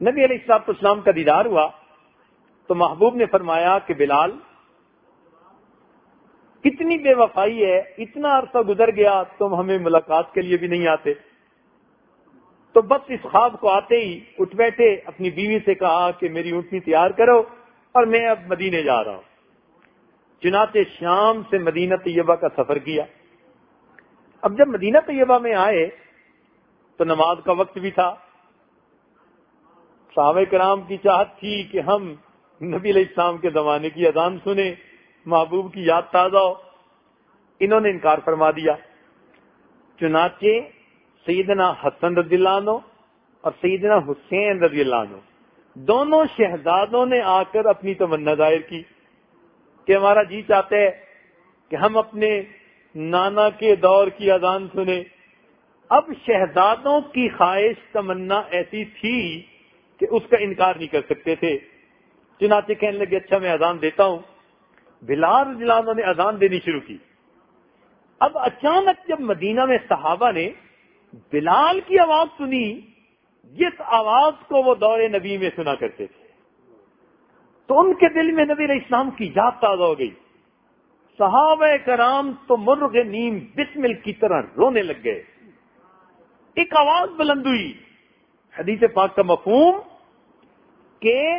نبی علیہ السلام اسلام کا دیدار ہوا۔ تو محبوب نے فرمایا کہ بلال کتنی بے وفائی ہے، اتنا عرصہ گزر گیا، تم ہمیں ملاقات کے لیے بھی نہیں آتے۔ تو بس اس خواب کو آتے ہی اٹھ بیٹھے، اپنی بیوی سے کہا کہ میری اونٹنی تیار کرو اور میں اب مدینے جا رہا ہوں۔ چنانچہ شام سے مدینہ طیبہ کا سفر کیا۔ اب جب مدینہ طیبہ میں آئے تو نماز کا وقت بھی تھا۔ صحابہ کرام کی چاہت تھی کہ ہم نبی علیہ السلام کے زمانے کی اذان سنیں، محبوب کی یاد تازہ ہو۔ انہوں نے انکار فرما دیا۔ چنانچہ سیدنا حسن رضی اللہ عنہ اور سیدنا حسین رضی اللہ عنہ۔ دونوں شہزادوں نے آ کر اپنی تمنا ظاہر کی کہ ہمارا جی چاہتے ہے کہ ہم اپنے نانا کے دور کی اذان سنیں۔ اب شہزادوں کی خواہش تمنا ایسی تھی کہ اس کا انکار نہیں کر سکتے تھے۔ چنانچہ کہنے لگے اچھا میں اذان دیتا ہوں۔ بلال ضلع نے اذان دینی شروع کی۔ اب اچانک جب مدینہ میں صحابہ نے بلال کی آواز سنی، جس آواز کو وہ دور نبی میں سنا کرتے تھے۔ تو ان کے دل میں نبی علیہ السلام کی یاد تازہ ہو گئی۔ صحابہ کرام تو مرغ نیم بسمل کی طرح رونے لگ گئے۔ ایک آواز بلند ہوئی۔ حدیث پاک کا مفہوم کہ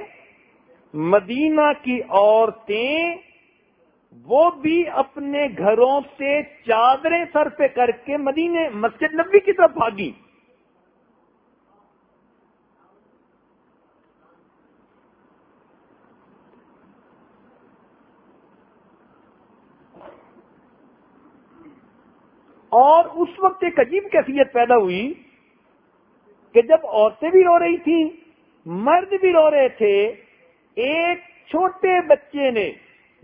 مدینہ کی عورتیں وہ بھی اپنے گھروں سے چادریں سر پہ کر کے مدینے، مسجد نبی کی طرف بھاگی۔ اور اس وقت ایک عجیب کیفیت پیدا ہوئی کہ جب عورتیں بھی رو رہی تھیں، مرد بھی رو رہے تھے، ایک چھوٹے بچے نے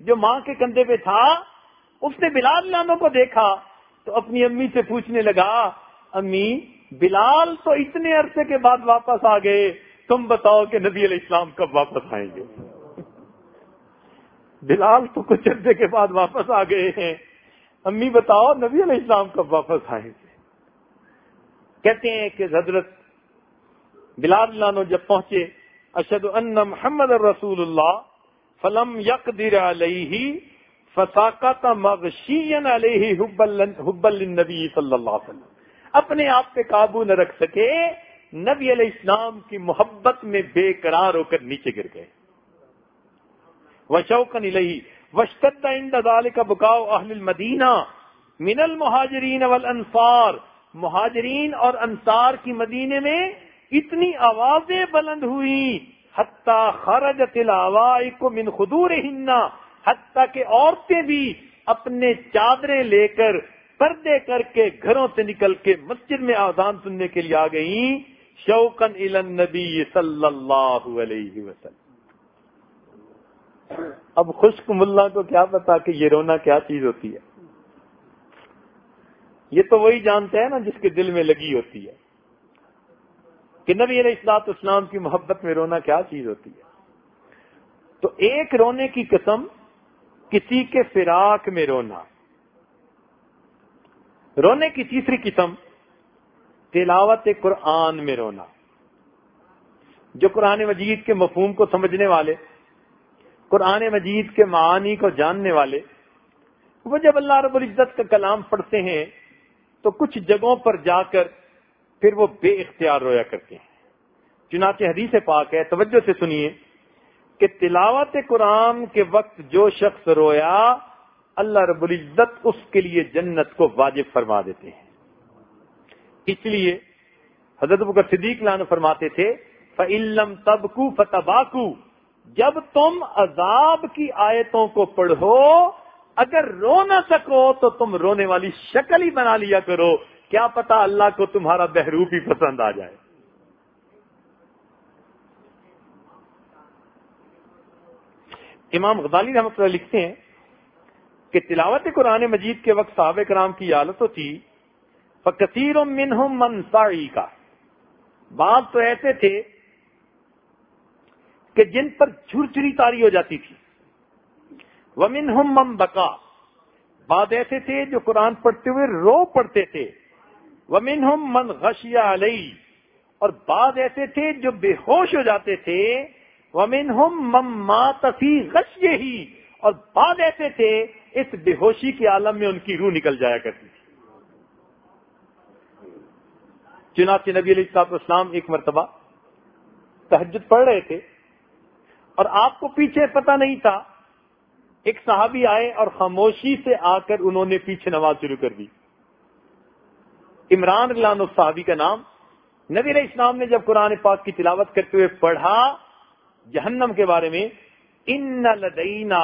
جو ماں کے کندھے پہ تھا، اس نے بلال لانوں کو دیکھا، تو اپنی امی سے پوچھنے لگا، امی، بلال تو اتنے عرصے کے بعد واپس آ گئے، تم بتاؤ کہ نبی علیہ السلام کب واپس آئیں گے؟ بلال تو کچھ عرصے کے بعد واپس آ گئے ہیں۔ امی بتاؤ، نبی علیہ السلام کب واپس آئیں گے؟ کہتے ہیں کہ حضرت بلال لانو جب پہنچے اشد ان محمد رسول اللہ فلم یک علیہ فساقت مغشی علیہ حب النبی صلی اللہ علیہ وسلم۔ اپنے آپ پہ قابو نہ رکھ سکے، نبی علیہ السلام کی محبت میں بے قرار ہو کر نیچے گر گئے۔ وشوقن الہی وشتد عند ذلك بکاؤ اہل المدینہ من المہاجرین والانصار۔ مہاجرین اور انصار کی مدینے میں اتنی آوازیں بلند ہوئی حتیٰ خرجت العوائق من خدورہن، حتیٰ کہ عورتیں بھی اپنے چادریں لے کر پردے کر کے گھروں سے نکل کے مسجد میں آزان سننے کے لیے آ گئیں۔ شوقن النبی صلی اللہ علیہ وسلم۔ اب خشک ملا کو کیا پتا کہ یہ رونا کیا چیز ہوتی ہے۔ یہ تو وہی جانتے ہیں نا جس کے دل میں لگی ہوتی ہے۔ کہ نبی علیہ السلاط اسلام کی محبت میں رونا کیا چیز ہوتی ہے؟ تو ایک رونے کی قسم کسی کے فراق میں رونا، رونے کی تیسری قسم تلاوت قرآن میں رونا، جو قرآن مجید کے مفہوم کو سمجھنے والے، قرآن مجید کے معانی کو جاننے والے۔ وہ جب اللہ رب العزت کا کلام پڑھتے ہیں تو کچھ جگہوں پر جا کر پھر وہ بے اختیار رویا کرتے ہیں۔ چنانچہ حدیث پاک ہے، توجہ سے سنیے کہ تلاوت قرآن کے وقت جو شخص رویا، اللہ رب العزت اس کے لیے جنت کو واجب فرما دیتے ہیں۔ اس لیے حضرت بکر صدیق لان فرماتے تھے فعلم تبکو فتباکو جب تم عذاب کی آیتوں کو پڑھو، اگر رو نہ سکو تو تم رونے والی شکل ہی بنا لیا کرو۔ کیا پتا اللہ کو تمہارا بحروپ ہی پسند آ جائے؟ امام غزالی رحمت اللہ لکھتے ہیں کہ تلاوت قرآن مجید کے وقت صحابہ کرام کی حالت تو تھی فکثیر منہم منصاری کا بعض تو ایسے تھے کہ جن پر جھرچری تاری ہو جاتی تھی۔ ومن ہم بکا بعد ایسے تھے جو قرآن پڑھتے ہوئے رو پڑھتے تھے۔ ومن ہم من غشیا علیہ اور بعد ایسے تھے جو بے ہوش ہو جاتے تھے ومن ہم مما تفی غشی ہی اور بعد ایسے تھے اس بے ہوشی کے عالم میں ان کی روح نکل جایا کرتی تھی۔ چنانچہ نبی علیہ السلام اسلام ایک مرتبہ تحجد پڑھ رہے تھے، اور آپ کو پیچھے پتا نہیں تھا، ایک صحابی آئے اور خاموشی سے آ کر انہوں نے پیچھے نماز شروع کر دی۔ عمران اللہ صحابی کا نام نبی علیہ السلام نے جب قرآن پاک کی تلاوت کرتے ہوئے پڑھا جہنم کے بارے میں، ان لدینا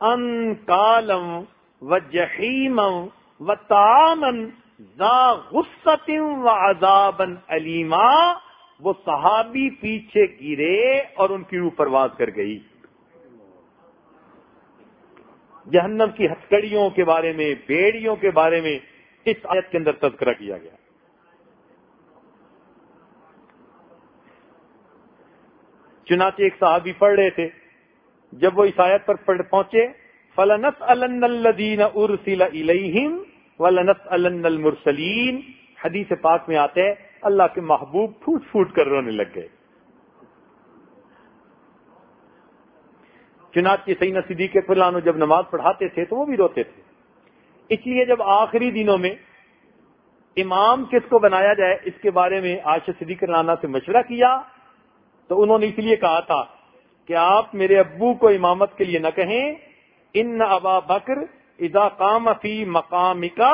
ان کالم و جہیم و تامن و عذابن علیما وہ صحابی پیچھے گرے اور ان کی روح پرواز کر گئی۔ جہنم کی ہتکڑیوں کے بارے میں، بیڑیوں کے بارے میں اس آیت کے اندر تذکرہ کیا گیا۔ چنانچہ ایک صحابی پڑھ رہے تھے۔ جب وہ اس آیت پر پڑھ پہنچے فلنس الدین ارسل الہم ولنس المرسلین حدیث پاک میں آتے ہیں، اللہ کے محبوب پھوٹ پھوٹ کر رونے لگ گئے۔ چنانچہ سینا صدیق کے فلانو جب نماز پڑھاتے تھے تو وہ بھی روتے تھے۔ اس لیے جب آخری دنوں میں امام کس کو بنایا جائے اس کے بارے میں آج صدیق رانا سے مشورہ کیا، تو انہوں نے اس لیے کہا تھا کہ آپ میرے ابو کو امامت کے لیے نہ کہیں، ان ابا بکر اذا قام فی مقام کا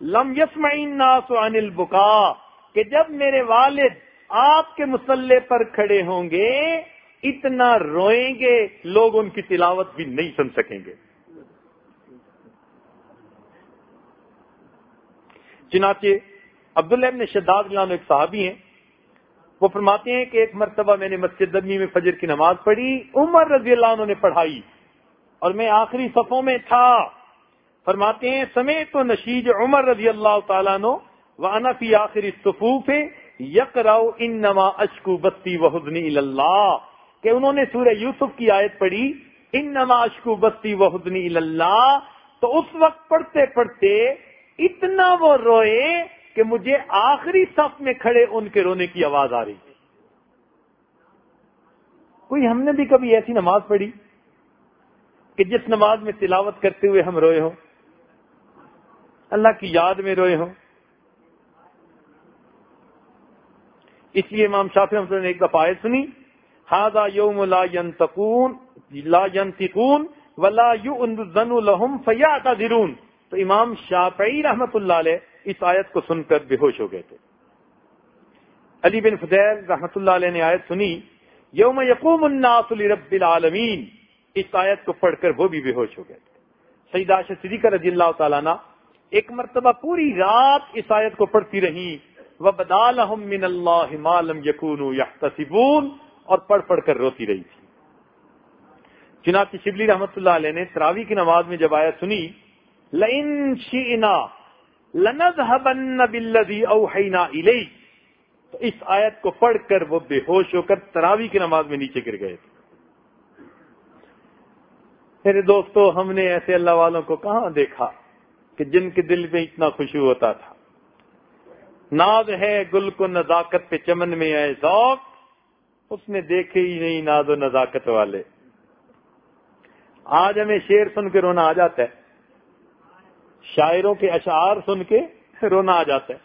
لم الناس عن البکا، کہ جب میرے والد آپ کے مسلح پر کھڑے ہوں گے، اتنا روئیں گے، لوگ ان کی تلاوت بھی نہیں سن سکیں گے۔ چنانچہ عبداللہ ابن شداد اللہ ایک صحابی ہیں۔ وہ فرماتے ہیں کہ ایک مرتبہ میں نے مسجد دمی میں فجر کی نماز پڑھی، عمر رضی اللہ عنہ نے پڑھائی اور میں آخری صفوں میں تھا۔ فرماتے ہیں سمے تو نشیج عمر رضی اللہ تعالیٰ نو وانا فی آخری صفوف یقراؤ ان نما اشکو بستی وحدنی اللہ کہ انہوں نے سورہ یوسف کی آیت پڑھی ان نما اشکو بستی وحدنی اللہ تو اس وقت پڑھتے پڑھتے اتنا وہ روئے کہ مجھے آخری صف میں کھڑے ان کے رونے کی آواز آ رہی تھی۔ کوئی ہم نے بھی کبھی ایسی نماز پڑھی کہ جس نماز میں تلاوت کرتے ہوئے ہم روئے ہوں؟ اللہ کی یاد میں روئے ہوں؟ اس لیے امام شافی رحمۃ نے ایک دفعہ سنی ہاضا یوم لا ینتقون لا ینتقون ولا یؤذن لهم فیعتذرون. تو امام شافعی رحمت اللہ علیہ اس آیت کو سن کر بے ہوش ہو گئے تھے۔ علی بن فضیل رحمت اللہ علیہ نے آیت سنی، یوم یقوم الناس لرب العالمین۔ اس آیت کو پڑھ کر وہ بھی بے ہوش ہو گئے تھے۔ سیدہ صدیقہ رضی اللہ تعالیٰ نا ایک مرتبہ پوری رات اس آیت کو پڑھتی رہی۔ وہ بدال من اللہ مالم یقون یحتسبون اور پڑھ پڑھ کر روتی رہی تھی۔ چنانچہ شبلی رحمت اللہ علیہ نے تراوی کی نماز میں جب آیت سنی لئن شئنا لنذهبن بالذي اوحينا اليك تو اس آیت کو پڑھ کر وہ بے ہوش ہو کر تراوی کی نماز میں نیچے گر گئے۔ تھے میرے دوستو، ہم نے ایسے اللہ والوں کو کہاں دیکھا کہ جن کے دل میں اتنا خوشی ہوتا تھا؟ ناز ہے گل کو نزاکت پہ چمن میں آئے ذوق، اس نے دیکھے ہی نہیں ناز و نزاکت والے۔ آج ہمیں شیر سن کے رونا آ جاتا ہے۔ شاعروں کے اشعار سن کے رونا آ جاتا ہے۔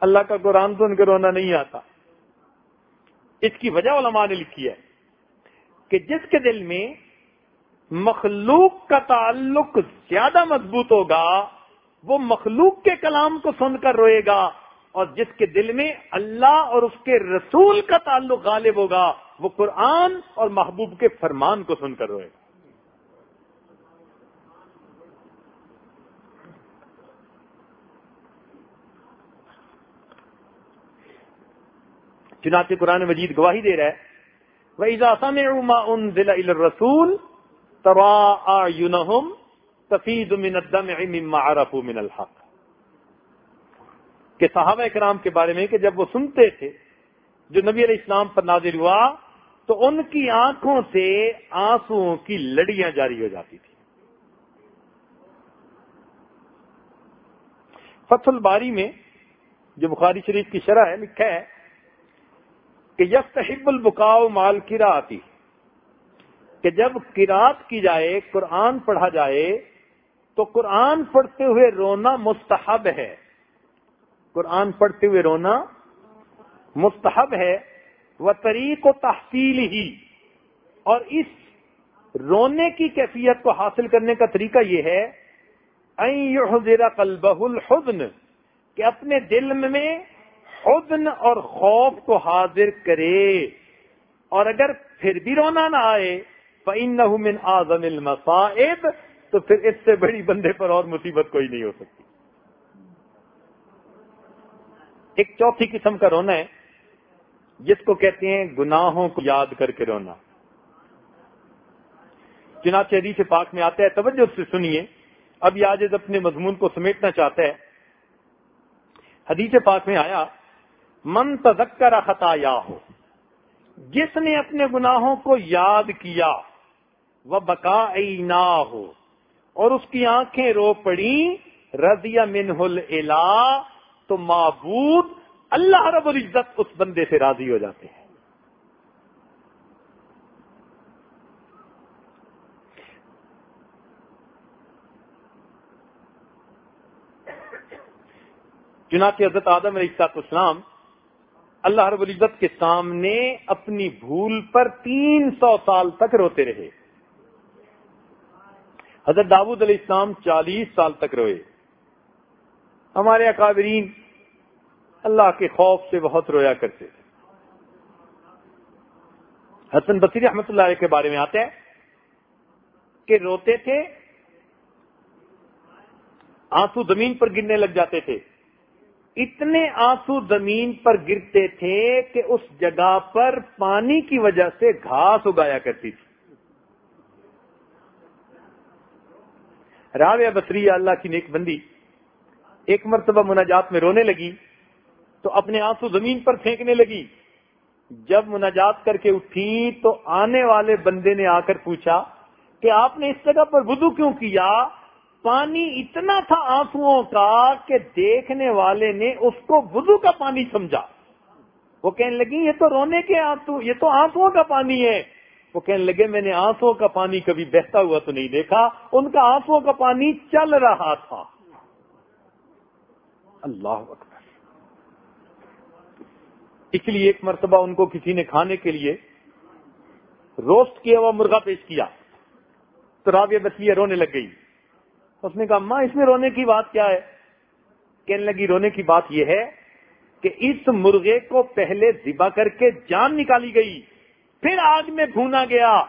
اللہ کا قرآن سن کے رونا نہیں آتا۔ اس کی وجہ علماء نے لکھی ہے کہ جس کے دل میں مخلوق کا تعلق زیادہ مضبوط ہوگا، وہ مخلوق کے کلام کو سن کر روئے گا اور جس کے دل میں اللہ اور اس کے رسول کا تعلق غالب ہوگا، وہ قرآن اور محبوب کے فرمان کو سن کر روئے گا۔ چنانچہ قرآن مجید گواہی دے رہا ہے، وَإِذَا سَمِعُوا مَا أُنزِلَ إِلَى الرَّسُولِ تَرَا أَعْيُنَهُمْ تَفِيدُ مِنَ الدَّمْعِ مِمَّا عَرَفُوا مِنَ الْحَقِّ۔ کہ صحابہ کرام کے بارے میں کہ جب وہ سنتے تھے، جو نبی علیہ السلام پر نازل ہوا، تو ان کی آنکھوں سے آنسو کی لڑیاں جاری ہو جاتی تھی فتح الباری میں جو بخاری شریف کی شرح ہے، لکھا ہے کہ یفتحب البکاؤ مال کرا آتی کہ جب کراط کی جائے، قرآن پڑھا جائے، تو قرآن پڑھتے ہوئے رونا مستحب ہے۔ قرآن پڑھتے ہوئے رونا مستحب ہے۔ وہ طریق و تحصیل ہی اور اس رونے کی کیفیت کو حاصل کرنے کا طریقہ یہ ہے قلبہ الحزن، کہ اپنے دل میں حزن اور خوف کو حاضر کرے۔ اور اگر پھر بھی رونا نہ آئے، فَإِنَّهُ مِنْ آزَمِ الْمَصَائِبِ، تو پھر اس سے بڑی بندے پر اور مصیبت کوئی نہیں ہو سکتی۔ ایک چوتھی قسم کا رونا ہے، جس کو کہتے ہیں گناہوں کو یاد کر کے رونا۔ چنانچہ حدیث پاک میں آتا ہے، توجہ سے سنیے۔ اب یہ آج اپنے مضمون کو سمیٹنا چاہتا ہے۔ حدیث پاک میں آیا من تذکر خطا یا ہو جس نے اپنے گناہوں کو یاد کیا، وہ بکا نہ ہو اور اس کی آنکھیں رو پڑی، رضی منہ الا تو معبود اللہ رب العزت اس بندے سے راضی ہو جاتے ہیں۔ چنانچہ حضرت آدم علیہ اسلام اللہ رب العزت کے سامنے اپنی بھول پر تین سو سال تک روتے رہے۔ حضرت داود علیہ السلام چالیس سال تک روئے۔ ہمارے اکابرین اللہ کے خوف سے بہت رویا کرتے تھے۔ حسن بصیر احمد اللہ علیہ کے بارے میں آتے ہیں کہ روتے تھے، آنسو زمین پر گرنے لگ جاتے تھے۔ اتنے آنسو زمین پر گرتے تھے کہ اس جگہ پر پانی کی وجہ سے گھاس اگایا کرتی تھی۔ راویہ بصری اللہ کی نیک بندی، ایک مرتبہ مناجات میں رونے لگی تو اپنے آنسو زمین پر پھینکنے لگی۔ جب مناجات کر کے اٹھی تو آنے والے بندے نے آ کر پوچھا کہ آپ نے اس جگہ پر وضو کیوں کیا؟ پانی اتنا تھا آنسو کا کہ دیکھنے والے نے اس کو وضو کا پانی سمجھا۔ وہ کہنے لگی، یہ تو رونے کے آنسو، یہ تو آنسو کا پانی ہے۔ وہ کہنے لگے، میں نے آنسو کا پانی کبھی بہتا ہوا تو نہیں دیکھا، ان کا آنسو کا پانی چل رہا تھا۔ اللہ اکبر۔ اس لیے ایک مرتبہ ان کو کسی نے کھانے کے لیے روسٹ کیا ہوا، مرغا پیش کیا۔ تو رابعہ بچیے رونے لگ گئی۔ اس نے کہا، ماں، اس میں رونے کی بات کیا ہے؟ کہنے لگی، رونے کی بات یہ ہے کہ اس مرغے کو پہلے ذبح کر کے جان نکالی گئی، پھر آگ میں بھونا گیا۔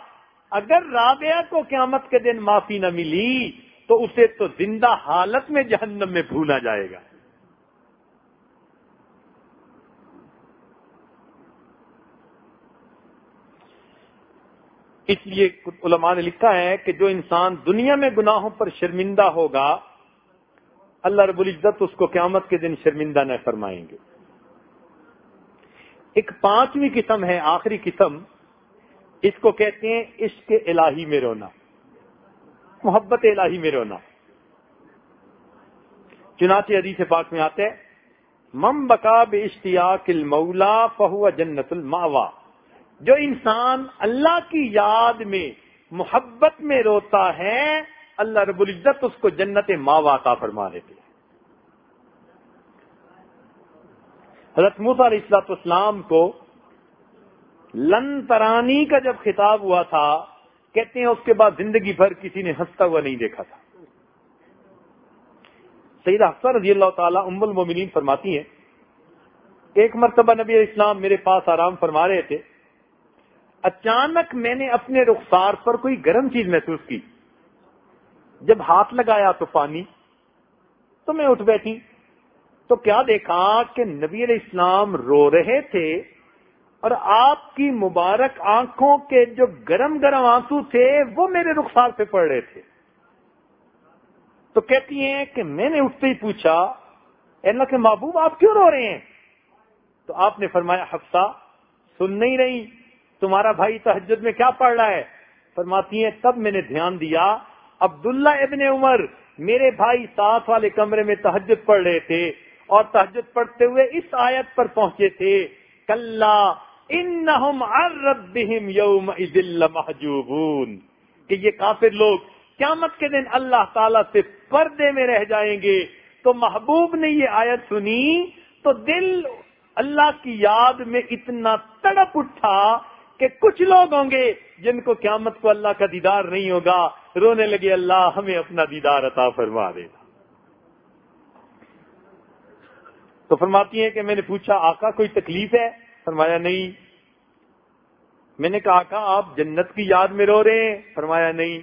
اگر رابعہ کو قیامت کے دن معافی نہ ملی، تو اسے تو زندہ حالت میں جہنم میں بھونا جائے گا۔ اس لیے علماء نے لکھا ہے کہ جو انسان دنیا میں گناہوں پر شرمندہ ہوگا، اللہ رب العزت اس کو قیامت کے دن شرمندہ نہ فرمائیں گے۔ ایک پانچویں قسم ہے، آخری قسم۔ اس کو کہتے ہیں عشق الہی میں رونا، محبت الہی میں رونا۔ چنانچہ حدیث پاک میں آتے مم بکا بے اشتیاق المولا فہو جنت الماوا جو انسان اللہ کی یاد میں محبت میں روتا ہے، اللہ رب العزت اس کو جنت ماوا کا فرما دیتے حضرت موسا علیہ السلاط اسلام کو لن ترانی کا جب خطاب ہوا تھا، کہتے ہیں اس کے بعد زندگی بھر کسی نے ہنستا ہوا نہیں دیکھا تھا۔ سعید افسر رضی اللہ تعالیٰ ام المومنین فرماتی ہیں، ایک مرتبہ نبی اسلام میرے پاس آرام فرما رہے تھے۔ اچانک میں نے اپنے رخسار پر کوئی گرم چیز محسوس کی۔ جب ہاتھ لگایا تو پانی تو میں اٹھ بیٹھی۔ تو کیا دیکھا کہ نبی علیہ السلام رو رہے تھے اور آپ کی مبارک آنکھوں کے جو گرم گرم آنسو تھے، وہ میرے رخسار پہ پڑ رہے تھے۔ تو کہتی ہیں کہ میں نے اٹھتے ہی پوچھا اللہ کے محبوب، آپ کیوں رو رہے ہیں؟ تو آپ نے فرمایا، حفصہ، سن نہیں رہی۔ تمہارا بھائی تحجد میں کیا پڑھ رہا ہے؟ فرماتی ہیں، تب میں نے دھیان دیا، عبداللہ ابن عمر میرے بھائی ساتھ والے کمرے میں تحجد پڑھ رہے تھے اور تحجد پڑھتے ہوئے اس آیت پر پہنچے تھے کل یوم محجوبون کہ یہ کافر لوگ قیامت کے دن اللہ تعالی سے پردے میں رہ جائیں گے۔ تو محبوب نے یہ آیت سنی تو دل اللہ کی یاد میں اتنا تڑپ اٹھا کہ کچھ لوگ ہوں گے جن کو قیامت کو اللہ کا دیدار نہیں ہوگا۔ رونے لگے، اللہ ہمیں اپنا دیدار عطا فرما دے گا۔ تو فرماتی ہیں کہ میں نے پوچھا، آقا کوئی تکلیف ہے؟ فرمایا، نہیں۔ میں نے کہا، آقا، آپ جنت کی یاد میں رو رہے ہیں؟ فرمایا، نہیں۔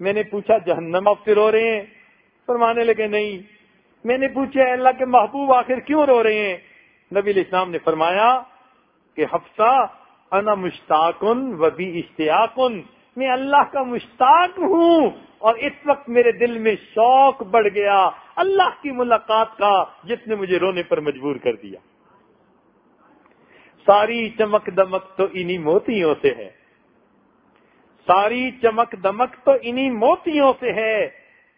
میں نے پوچھا، جہنم آپ سے رو رہے ہیں؟ فرمانے لگے، نہیں۔ میں نے پوچھا اللہ کے محبوب آخر کیوں رو رہے ہیں؟ نبی الاسلام نے فرمایا کہ حفصہ انا مشتاقن و بھی اشتیاقن۔ میں اللہ کا مشتاق ہوں۔ اور اس وقت میرے دل میں شوق بڑھ گیا۔ اللہ کی ملاقات کا جس نے مجھے رونے پر مجبور کر دیا۔ ساری چمک دمک تو انہی موتیوں سے ہے۔ ساری چمک دمک تو انہی موتیوں سے ہے۔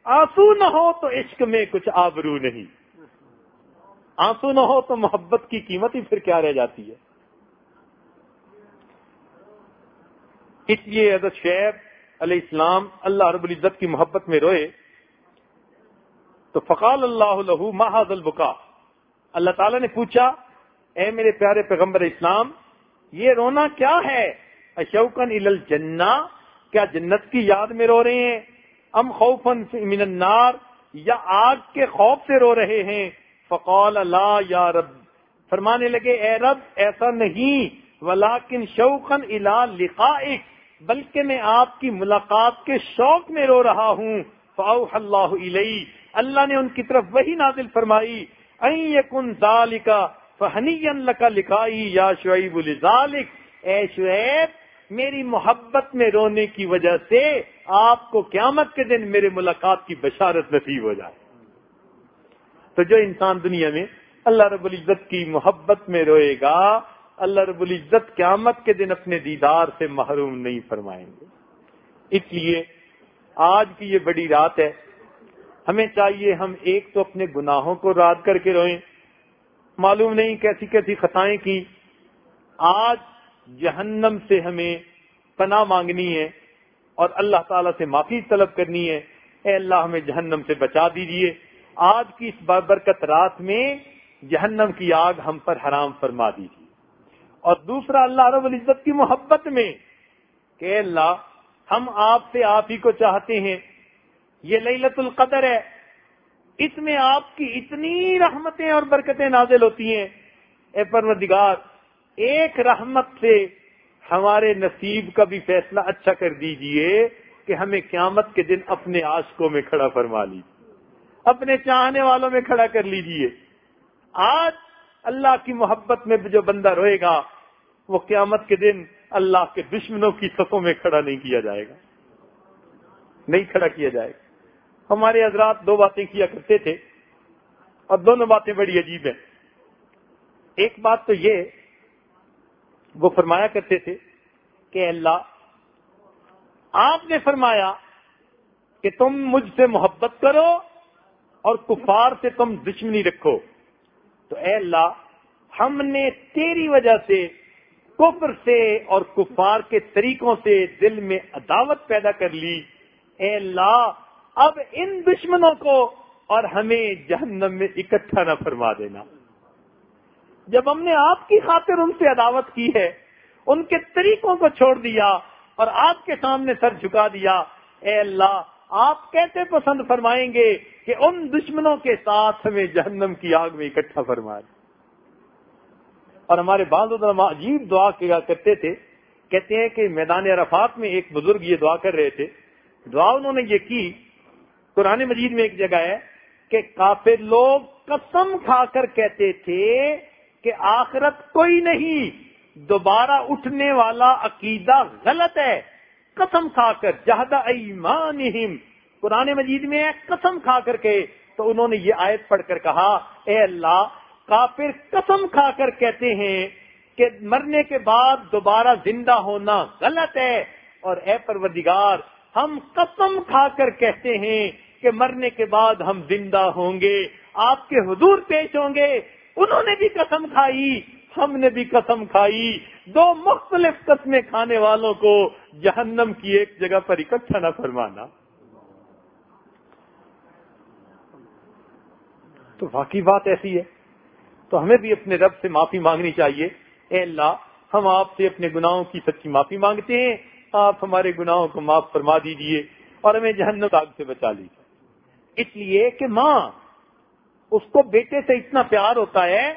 آنسو نہ ہو تو عشق میں کچھ آبرو نہیں۔ آنسو نہ ہو تو محبت کی قیمت ہی پھر کیا رہ جاتی ہے؟ اس لیے حضرت شعیب علیہ السلام اللہ رب العزت کی محبت میں روئے، تو فقال اللہ لہو محاذ البکا؟ اللہ تعالیٰ نے پوچھا، اے میرے پیارے پیغمبر اسلام، یہ رونا کیا ہے؟ اشوکن الجنا کیا جنت کی یاد میں رو رہے ہیں؟ ام خوفن من النار، یا آگ کے خوف سے رو رہے ہیں؟ فقال اللہ یا رب۔ فرمانے لگے، اے رب، ایسا نہیں ولاکن شوقن الا لقائک۔ بلکہ میں آپ کی ملاقات کے شوق میں رو رہا ہوں۔ فاؤ اللہ علیہ اللہ نے ان کی طرف وہی نازل فرمائی۔ کن ذالکا فہنی لکا لکھائی یا شعیب الزالک اے شعیب، میری محبت میں رونے کی وجہ سے آپ کو قیامت کے دن میرے ملاقات کی بشارت نصیب ہو جائے۔ تو جو انسان دنیا میں اللہ رب العزت کی محبت میں روئے گا اللہ رب العزت قیامت کے دن اپنے دیدار سے محروم نہیں فرمائیں گے۔ اس لیے آج کی یہ بڑی رات ہے۔ ہمیں چاہیے ہم ایک تو اپنے گناہوں کو رات کر کے روئیں۔ معلوم نہیں کیسی کیسی خطائیں کی۔ آج جہنم سے ہمیں پناہ مانگنی ہے اور اللہ تعالی سے معافی طلب کرنی ہے۔ اے اللہ، ہمیں جہنم سے بچا دیجیے آج کی اس برکت رات میں جہنم کی آگ ہم پر حرام فرما دیجیے اور دوسرا اللہ رب العزت کی محبت میں کہ اللہ ہم آپ سے آپ ہی کو چاہتے ہیں۔ یہ لیلت القدر ہے۔ اس میں آپ کی اتنی رحمتیں اور برکتیں نازل ہوتی ہیں۔ اے پروردگار، ایک رحمت سے ہمارے نصیب کا بھی فیصلہ اچھا کر دیجیے کہ ہمیں قیامت کے دن اپنے عاشقوں میں کھڑا فرما لیجیے اپنے چاہنے والوں میں کھڑا کر لیجیے۔ آج اللہ کی محبت میں جو بندہ روئے گا وہ قیامت کے دن اللہ کے دشمنوں کی صفوں میں کھڑا نہیں کیا جائے گا۔ نہیں کھڑا کیا جائے گا۔ ہمارے حضرات دو باتیں کیا کرتے تھے اور دونوں باتیں بڑی عجیب ہیں۔ ایک بات تو یہ، وہ فرمایا کرتے تھے کہ اللہ، آپ نے فرمایا کہ تم مجھ سے محبت کرو اور کفار سے تم دشمنی رکھو۔ تو اے اللہ، ہم نے تیری وجہ سے کفر سے اور کفار کے طریقوں سے دل میں عداوت پیدا کر لی۔ اے اللہ، اب ان دشمنوں کو اور ہمیں جہنم میں اکٹھا نہ فرما دینا۔ جب ہم نے آپ کی خاطر ان سے عداوت کی ہے، ان کے طریقوں کو چھوڑ دیا اور آپ کے سامنے سر جھکا دیا، اے اللہ، آپ کیسے پسند فرمائیں گے کہ ان دشمنوں کے ساتھ ہمیں جہنم کی آگ میں اکٹھا فرمائے اور ہمارے بعض عجیب دعا کیا کرتے تھے، کہتے ہیں کہ میدان عرفات میں ایک بزرگ یہ دعا کر رہے تھے۔ دعا انہوں نے یہ کی۔ قرآن مجید میں ایک جگہ ہے کہ کافر لوگ قسم کھا کر کہتے تھے کہ آخرت کوئی نہیں، دوبارہ اٹھنے والا عقیدہ غلط ہے۔ قسم کھا کر جہد ایمان قرآن مجید میں قسم کھا کر کے تو انہوں نے یہ آیت پڑھ کر کہا، اے اللہ کافر قسم کھا کر کہتے ہیں کہ مرنے کے بعد دوبارہ زندہ ہونا غلط ہے۔ اور اے پروردگار، ہم قسم کھا کر کہتے ہیں کہ مرنے کے بعد ہم زندہ ہوں گے، آپ کے حضور پیش ہوں گے۔ انہوں نے بھی قسم کھائی، ہم نے بھی قسم کھائی۔ دو مختلف قسمیں کھانے والوں کو جہنم کی ایک جگہ پر اکٹھا نہ فرمانا۔ تو واقعی بات ایسی ہے تو ہمیں بھی اپنے رب سے معافی مانگنی چاہیے۔ اے اللہ، ہم آپ سے اپنے گناہوں کی سچی معافی مانگتے ہیں۔ آپ ہمارے گناہوں کو معاف فرما دیجیے اور ہمیں جہنم آگ سے بچا لیجیے اس لیے کہ ماں، اس کو بیٹے سے اتنا پیار ہوتا ہے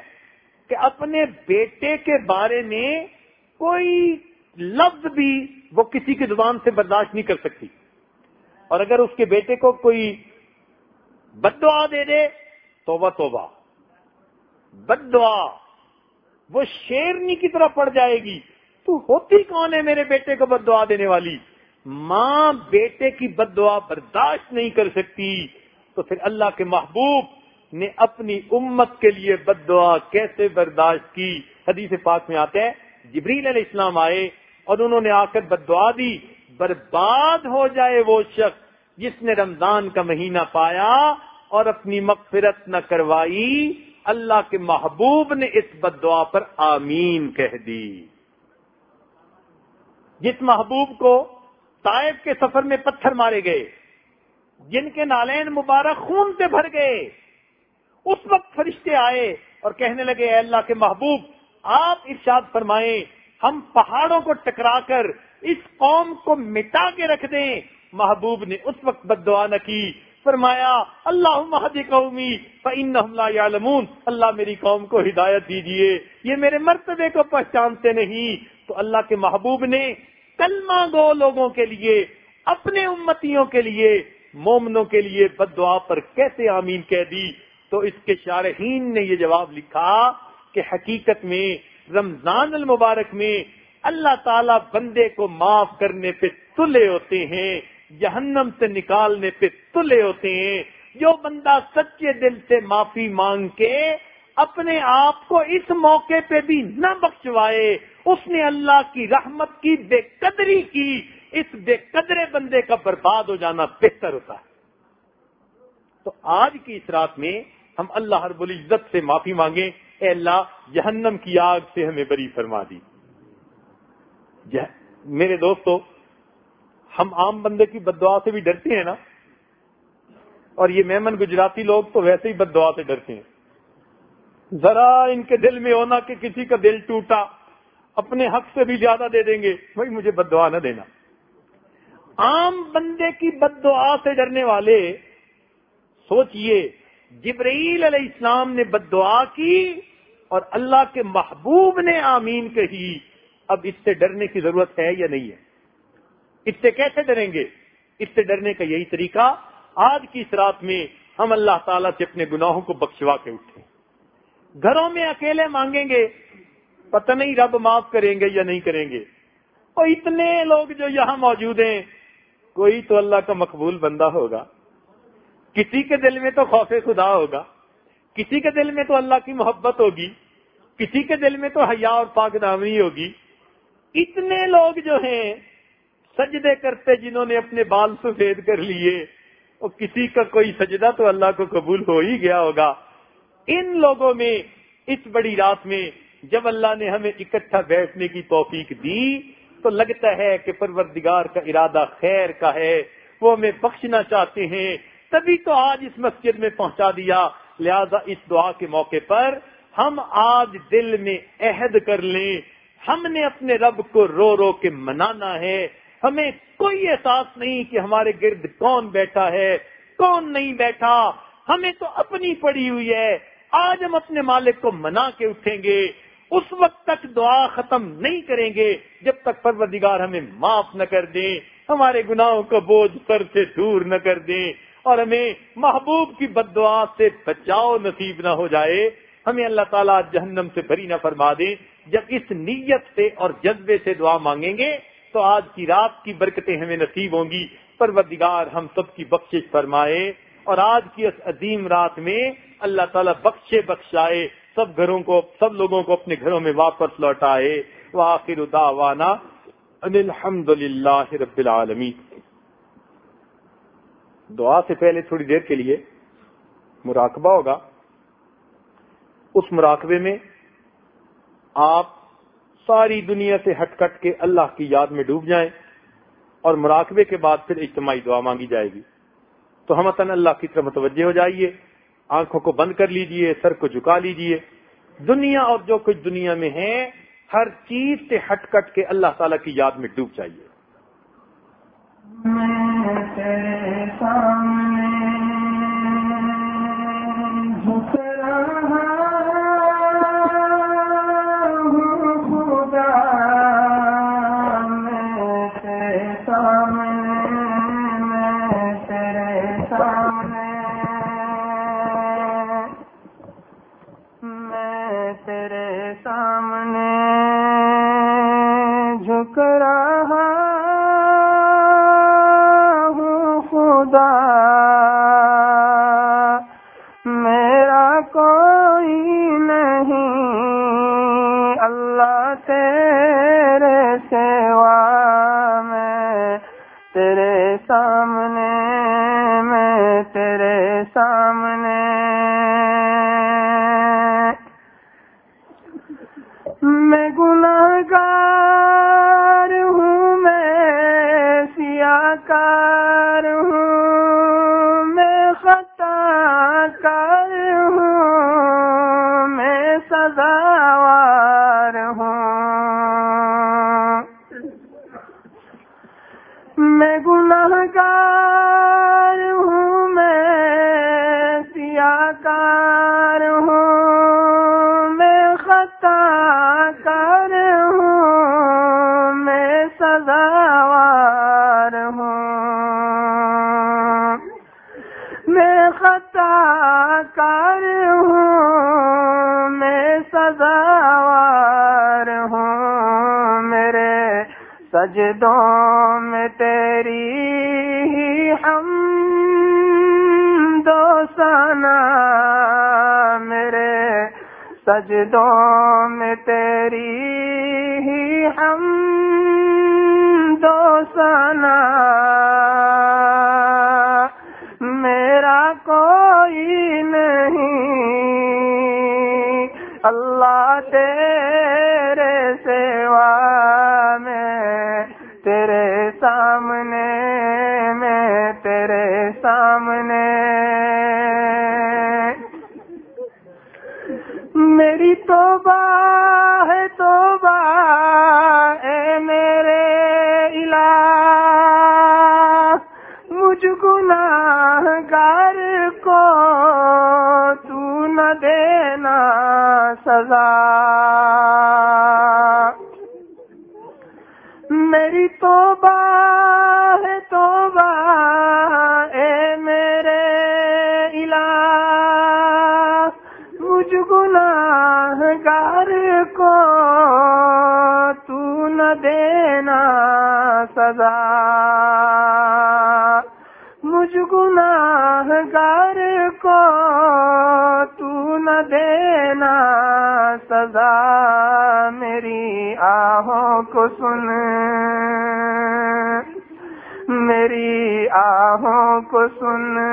کہ اپنے بیٹے کے بارے میں کوئی لفظ بھی وہ کسی کی زبان سے برداشت نہیں کر سکتی۔ اور اگر اس کے بیٹے کو کوئی بد دعا دے دے، توبہ توبہ۔ بد دعا وہ شیرنی کی طرح پڑ جائے گی۔ تو ہوتی کون ہے میرے بیٹے کو بد دعا دینے والی؟ ماں بیٹے کی بد دعا برداشت نہیں کر سکتی۔ تو پھر اللہ کے محبوب نے اپنی امت کے لیے بد دعا کیسے برداشت کی؟ حدیث پاک میں آتے ہیں، جبریل علیہ السلام آئے اور انہوں نے آ کر بد دعا دی۔ برباد ہو جائے وہ شخص جس نے رمضان کا مہینہ پایا اور اپنی مغفرت نہ کروائی۔ اللہ کے محبوب نے اس بد دعا پر آمین کہہ دی۔ جس محبوب کو طائف کے سفر میں پتھر مارے گئے، جن کے نالین مبارک خون سے بھر گئے، اس وقت فرشتے آئے اور کہنے لگے، اے اللہ کے محبوب، آپ ارشاد فرمائیں، ہم پہاڑوں کو ٹکرا کر اس قوم کو مٹا کے رکھ دیں۔ محبوب نے اس وقت بد دعا نہ کی۔ فرمایا اللہ مہدی قومی یعلمون. اللہ میری قوم کو ہدایت دیجیے یہ میرے مرتبے کو پہچانتے نہیں۔ تو اللہ کے محبوب نے کلمہ گو لوگوں کے لیے، اپنے امتیوں کے لیے، مومنوں کے لیے بد دعا پر کیسے آمین کہہ دی۔ تو اس کے شارحین نے یہ جواب لکھا کہ حقیقت میں، رمضان المبارک میں اللہ تعالی بندے کو معاف کرنے پہ تلے ہوتے ہیں۔ جہنم سے نکالنے پہ تلے ہوتے ہیں۔ جو بندہ سچے دل سے معافی مانگ کے اپنے آپ کو اس موقع پہ بھی نہ بخشوائے۔ اس نے اللہ کی رحمت کی بے قدری کی۔ اس بے قدرے بندے کا برباد ہو جانا بہتر ہوتا ہے۔ تو آج کی اس رات میں ہم اللہ رب العزت سے معافی مانگیں اے اللہ، جہنم کی آگ سے ہمیں بری فرما دی۔ میرے دوستو ہم عام بندے کی بد دعا سے بھی ڈرتے ہیں نا۔ اور یہ میمن گجراتی لوگ تو ویسے ہی بد دعا سے ڈرتے ہیں۔ ذرا ان کے دل میں ہونا کہ کسی کا دل ٹوٹا، اپنے حق سے بھی زیادہ دے دیں گے بھائی مجھے بد دعا نہ دینا۔ عام بندے کی بد دعا سے ڈرنے والے، سوچئے، جبرائیل علیہ السلام نے بد دعا کی اور اللہ کے محبوب نے آمین کہی۔ اب اس سے ڈرنے کی ضرورت ہے یا نہیں ہے؟ اس سے کیسے ڈریں گے؟ اس سے ڈرنے کا یہی طریقہ آج کی اس رات میں ہم اللہ تعالیٰ سے اپنے گناہوں کو بخشوا کے اٹھے گھروں میں اکیلے مانگیں گے، پتہ نہیں رب معاف کریں گے یا نہیں کریں گے۔ اور اتنے لوگ جو یہاں موجود ہیں، کوئی تو اللہ کا مقبول بندہ ہوگا۔ کسی کے دل میں تو خوف خدا ہوگا۔ کسی کے دل میں تو اللہ کی محبت ہوگی۔ کسی کے دل میں تو حیا اور پاک دامنی ہوگی۔ اتنے لوگ جو ہیں سجدے کرتے جنہوں نے اپنے بال سفید کر لیے، اور کسی کا کوئی سجدہ تو اللہ کو قبول ہو ہی گیا ہوگا۔ ان لوگوں میں، اس بڑی رات میں، جب اللہ نے ہمیں اکٹھا بیٹھنے کی توفیق دی، تو لگتا ہے کہ پروردگار کا ارادہ خیر کا ہے، وہ ہمیں بخشنا چاہتے ہیں۔ تبھی تو آج اس مسجد میں پہنچا دیا۔ لہذا اس دعا کے موقع پر ہم آج دل میں عہد کر لیں۔ ہم نے اپنے رب کو رو رو کے منانا ہے۔ ہمیں کوئی احساس نہیں کہ ہمارے گرد کون بیٹھا ہے، کون نہیں بیٹھا۔ ہمیں تو اپنی پڑی ہوئی ہے۔ آج ہم اپنے مالک کو منا کے اٹھیں گے۔ اس وقت تک دعا ختم نہیں کریں گے جب تک پروردگار ہمیں معاف نہ کر دیں، ہمارے گناہوں کا بوجھ سر سے دور نہ کر دیں اور ہمیں محبوب کی بد دعا سے بچاؤ نصیب نہ ہو جائے۔ ہمیں اللہ تعالیٰ جہنم سے بری نہ فرما دے جب اس نیت سے اور جذبے سے دعا مانگیں گے تو آج کی رات کی برکتیں ہمیں نصیب ہوں گی۔ پروردگار، ہم سب کی بخشش فرمائے اور آج کی اس عظیم رات میں اللہ تعالیٰ بخشے بخشائے، سب گھروں کو، سب لوگوں کو اپنے گھروں میں واپس لوٹائے۔ وآخر دعوانا ان الحمد للہ رب العالمین۔ دعا سے پہلے تھوڑی دیر کے لیے مراقبہ ہوگا۔ اس مراقبے میں آپ ساری دنیا سے ہٹ کٹ کے اللہ کی یاد میں ڈوب جائیں اور مراقبے کے بعد پھر اجتماعی دعا مانگی جائے گی۔ تو ہم اللہ کی طرف متوجہ ہو جائیے، آنکھوں کو بند کر لیجیے، سر کو جھکا لیجیے۔ دنیا اور جو کچھ دنیا میں ہے، ہر چیز سے ہٹ کٹ کے اللہ تعالی کی یاد میں ڈوب جائیے۔ کار هذا سجدوں میں تیری ہی ہم دو میرے سجدوں میں تیری ہی ہم دو سن میری آہوں کو سن۔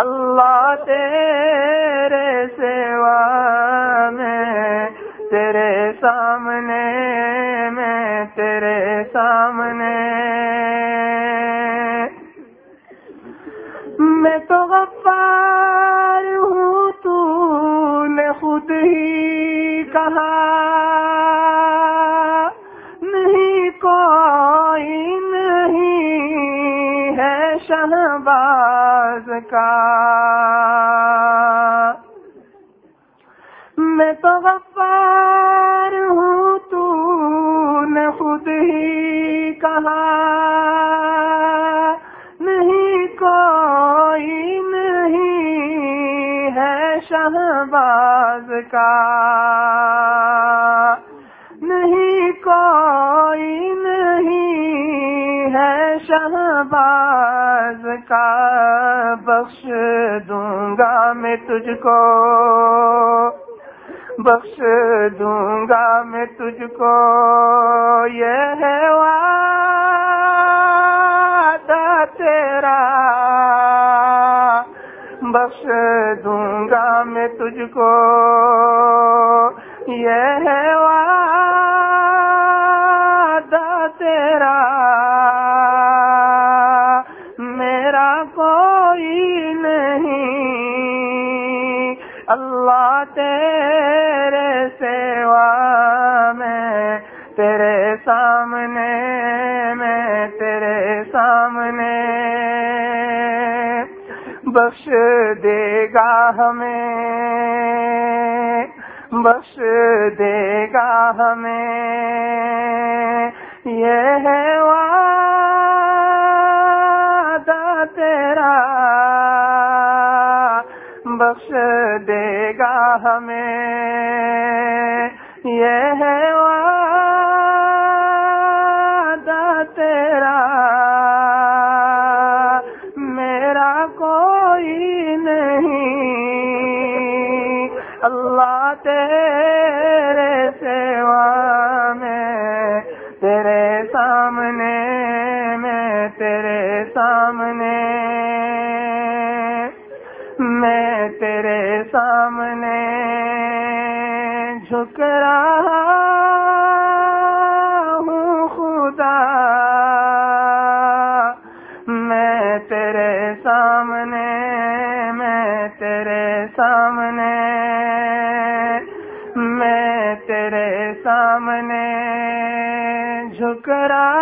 اللہ تیرے سیوا میں، تیرے سامنے میں، تیرے سامنے۔ میں تو غفار ہوں، تو نے خود ہی کہا۔ نہیں، کوئی نہیں ہے شہباز۔ کا۔ میں تو غفار ہوں، تو نے خود ہی کہا۔ نہیں، کوئی نہیں ہے شہباز کا۔ دوں گا میں تجھ کو۔ بخش دوں گا میں تجھ کو۔ یہ ہے وعدہ تیرا۔ بخش دوں گا میں تجھ کو۔ یہ ہے وعدہ تیرا۔ تیرے سیوا میں، تیرے سامنے میں، تیرے سامنے۔ بخش دے گا ہمیں، بخش دے گا ہمیں۔ یہ ہے بخش دے گا ہمیں۔ یہ ہے جھک ہوں خدا میں تیرے سامنے میں تیرے سامنے میں تیرے سامنے جھکرا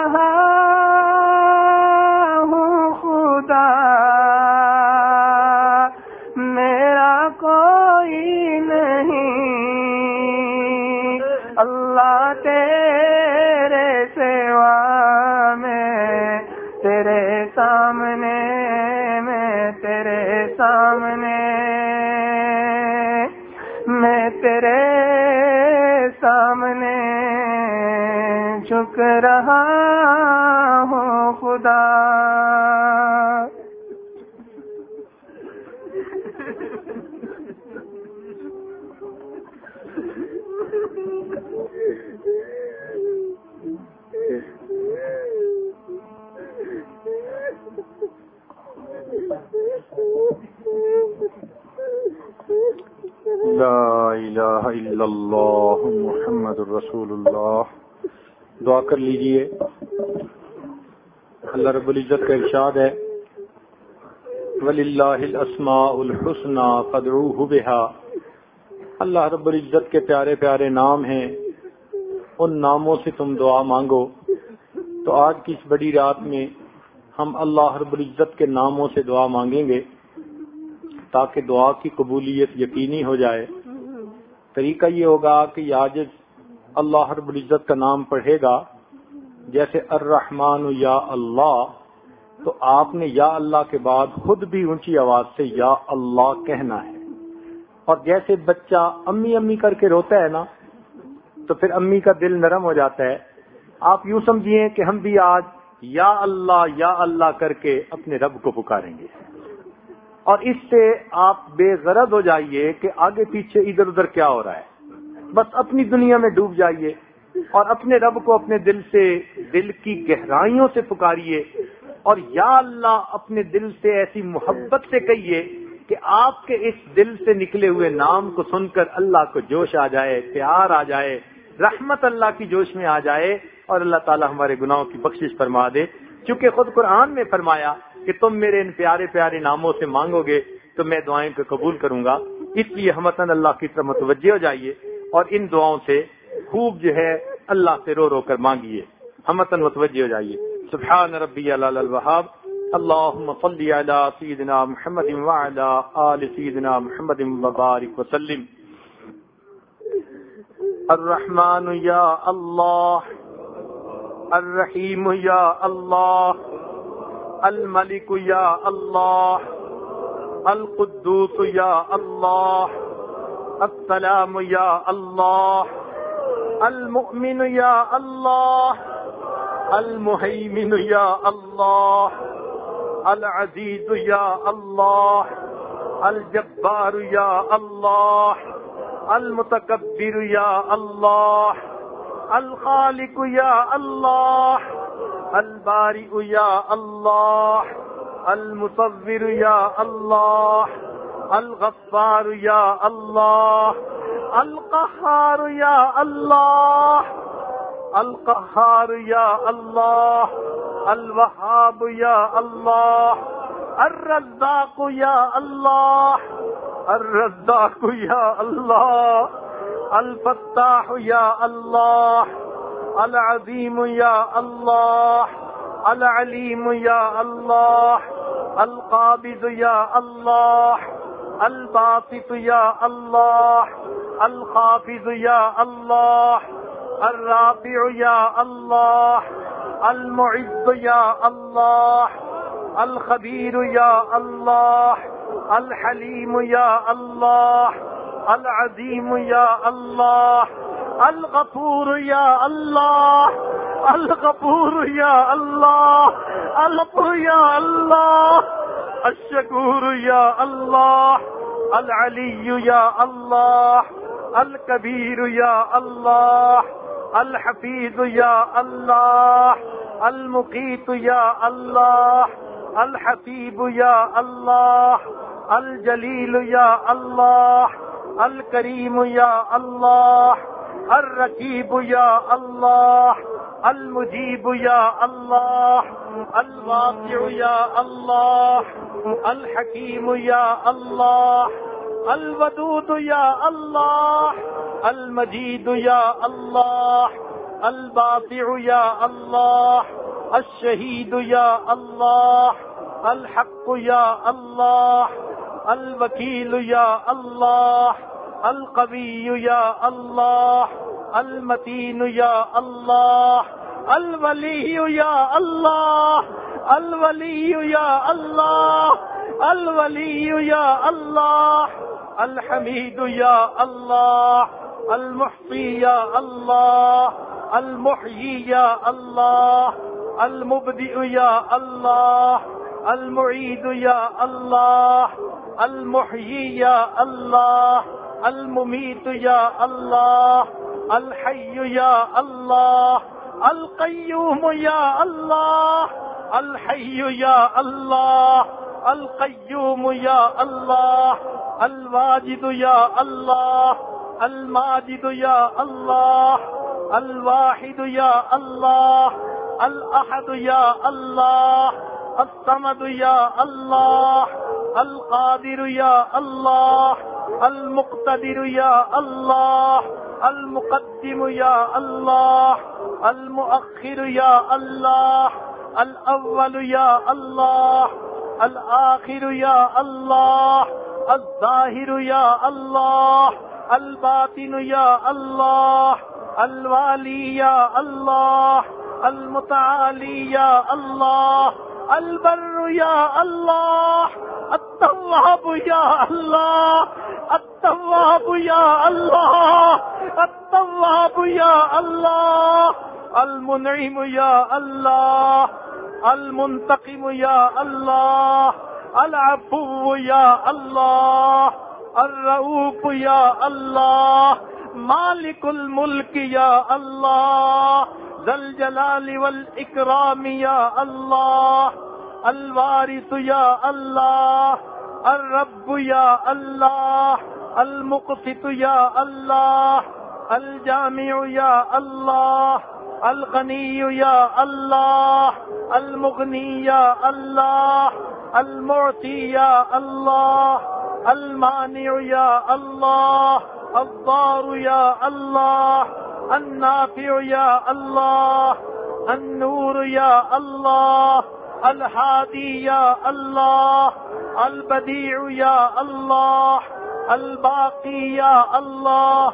جھک کر لیجیے۔ اللہ رب العزت کا ارشاد ہے۔ وَلِلَّهِ الْأَسْمَاءُ الْحُسْنَى فَدْعُوهُ بِهَا۔ اللہ رب العزت کے پیارے پیارے نام ہیں۔ ان ناموں سے تم دعا مانگو۔ تو آج کی اس بڑی رات میں ہم اللہ رب العزت کے ناموں سے دعا مانگیں گے۔ تاکہ دعا کی قبولیت یقینی ہو جائے۔ طریقہ یہ ہوگا کہ یاجز اللہ رب العزت کا نام پڑھے گا۔ جیسے الرحمن یا اللہ، تو آپ نے یا اللہ کے بعد خود بھی اونچی آواز سے یا اللہ کہنا ہے۔ اور جیسے بچہ امی امی کر کے روتا ہے نا، تو پھر امی کا دل نرم ہو جاتا ہے۔ آپ یوں سمجھیے کہ ہم بھی آج یا اللہ یا اللہ کر کے اپنے رب کو پکاریں گے۔ اور اس سے آپ بے غرض ہو جائیے کہ آگے پیچھے ادھر ادھر کیا ہو رہا ہے۔ بس اپنی دنیا میں ڈوب جائیے۔ اور اپنے رب کو اپنے دل سے دل کی گہرائیوں سے پکاریے اور یا اللہ اپنے دل سے ایسی محبت سے کہیے کہ آپ کے اس دل سے نکلے ہوئے نام کو سن کر اللہ کو جوش آ جائے، پیار آ جائے، رحمت اللہ کی جوش میں آ جائے اور اللہ تعالی ہمارے گناہوں کی بخشش فرما دے۔ چونکہ خود قرآن میں فرمایا کہ تم میرے ان پیارے پیارے ناموں سے مانگو گے تو میں دعائیں کو قبول کروں گا۔ اس لیے ہمتن اللہ کی طرف متوجہ ہو جائیے اور ان دعاؤں سے خوب جو ہے اللہ سے رو رو کر مانگیے۔ ہمتن متوجہ ہو جائیے۔ سبحان ربی الوہاب۔ اللهم صل على سيدنا محمد وعلى آل سيدنا محمد وبارك وسلم۔ الرحمن يا الله الرحيم يا الله الملك يا الله القدوس يا الله السلام يا الله المؤمن يا الله، المهيمن يا الله، العزيز يا الله، الجبار يا الله، المتكبر يا الله، الخالق يا الله، البارئ يا الله، المصور يا الله، الغفار يا الله القهار يا الله القهار يا الله الوهاب يا الله الرزاق يا الله الرزاق يا الله الفتاح يا الله العظيم يا الله العليم يا الله القابض يا الله الباسط يا الله الخافض يا الله الرافع يا الله المعز يا الله الخبير يا الله الحليم يا الله العظيم يا الله الغفور يا الله الغفور يا الله الغفور يا الله الشكور يا الله العلي يا الله الكبير يا الله الحفيظ يا الله المقيت يا الله الحسيب يا الله الجليل يا الله الكريم يا الله الرقيب يا الله المجيب يا الله الواسع يا الله الحكيم يا الله الودود يا الله المجيد يا الله الباطع يا الله الشهيد يا الله الحق يا الله الوكيل يا الله القوي يا الله المتين يا الله الولي يا الله الولي يا الله الولي يا الله الحميد يا الله المحصي يا الله المحيي يا الله المبدئ يا الله المعيد يا الله المحيي يا الله المميت يا الله الحي يا الله القيوم يا الله الحي يا الله القيوم يا الله الواجد يا الله الماجد يا الله الواحد يا الله الأحد يا الله الصمد يا الله القادر يا الله المقتدر يا الله المقدم يا الله المؤخر يا الله الأول يا الله الآخر يا الله الظاهر يا الله الباطن يا الله الوالي يا الله المتعالي يا الله البر يا الله التواب يا الله التواب يا الله التواب يا الله المنعم يا الله المنتقم يا الله العفو یا اللہ الرؤوف یا اللہ مالک الملک یا اللہ ذل جلال والاکرام یا اللہ الوارث یا اللہ الرب یا اللہ المقسط یا اللہ الجامع یا اللہ الغنی یا اللہ المغنی یا اللہ المعطی یا اللہ المانع یا اللہ الضار یا اللہ النافع يا الله النور يا الله الهادي يا الله البديع يا الله الباقي يا الله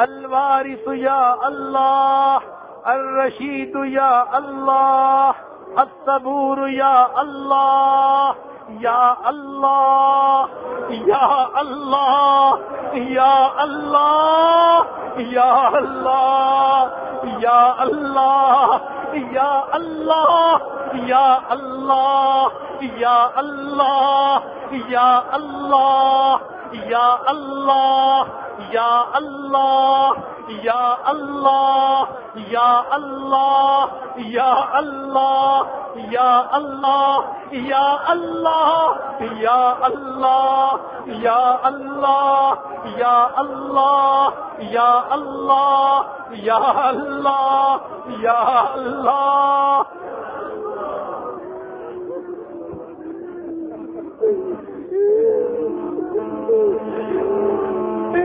الوارث يا الله الرشيد يا الله. الصبور يا الله یا اللہ یا اللہ یا اللہ یا اللہ یا اللہ یا اللہ یا اللہ یا اللہ یا اللہ یا اللہ یا اللہ یا اللہ یا اللہ یا اللہ یا اللہ یا اللہ یا اللہ یا اللہ یا اللہ یا اللہ یا اللہ یا اللہ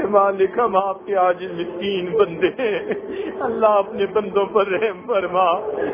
مالک ہم آپ کے آج مسکین بندے ہیں۔ اللہ اپنے بندوں پر رحم فرما۔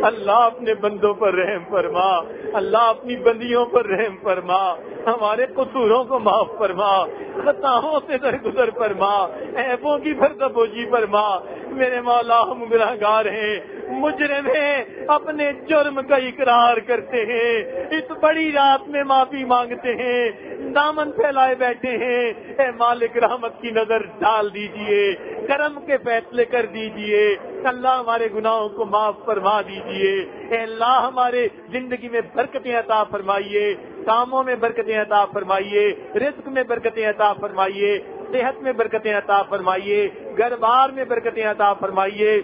اللہ اپنے بندوں پر رحم فرما۔ اللہ اپنی بندیوں پر رحم فرما۔ ہمارے قصوروں کو معاف فرما۔ خطاؤں سے درگزر فرما۔ ایبوں کی بردبوجی فرما۔ میرے مولا ہم گناہ گار ہیں۔ مجرم ہیں، اپنے جرم کا اقرار کرتے ہیں۔ اس بڑی رات میں معافی مانگتے ہیں۔ دامن پھیلائے بیٹھے ہیں۔ اے مالک رحمت کی نظر ڈال دیجیے۔ کرم کے فیصلے کر دیجیے۔ اللہ ہمارے گناہوں کو معاف فرما دیجیے۔ اے اللہ ہمارے زندگی میں برکتیں عطا فرمائیے۔ کاموں میں برکتیں عطا فرمائیے۔ رزق میں برکتیں عطا فرمائیے۔ صحت میں برکتیں عطا فرمائیے۔ گھر بار میں برکتیں عطا فرمائیے۔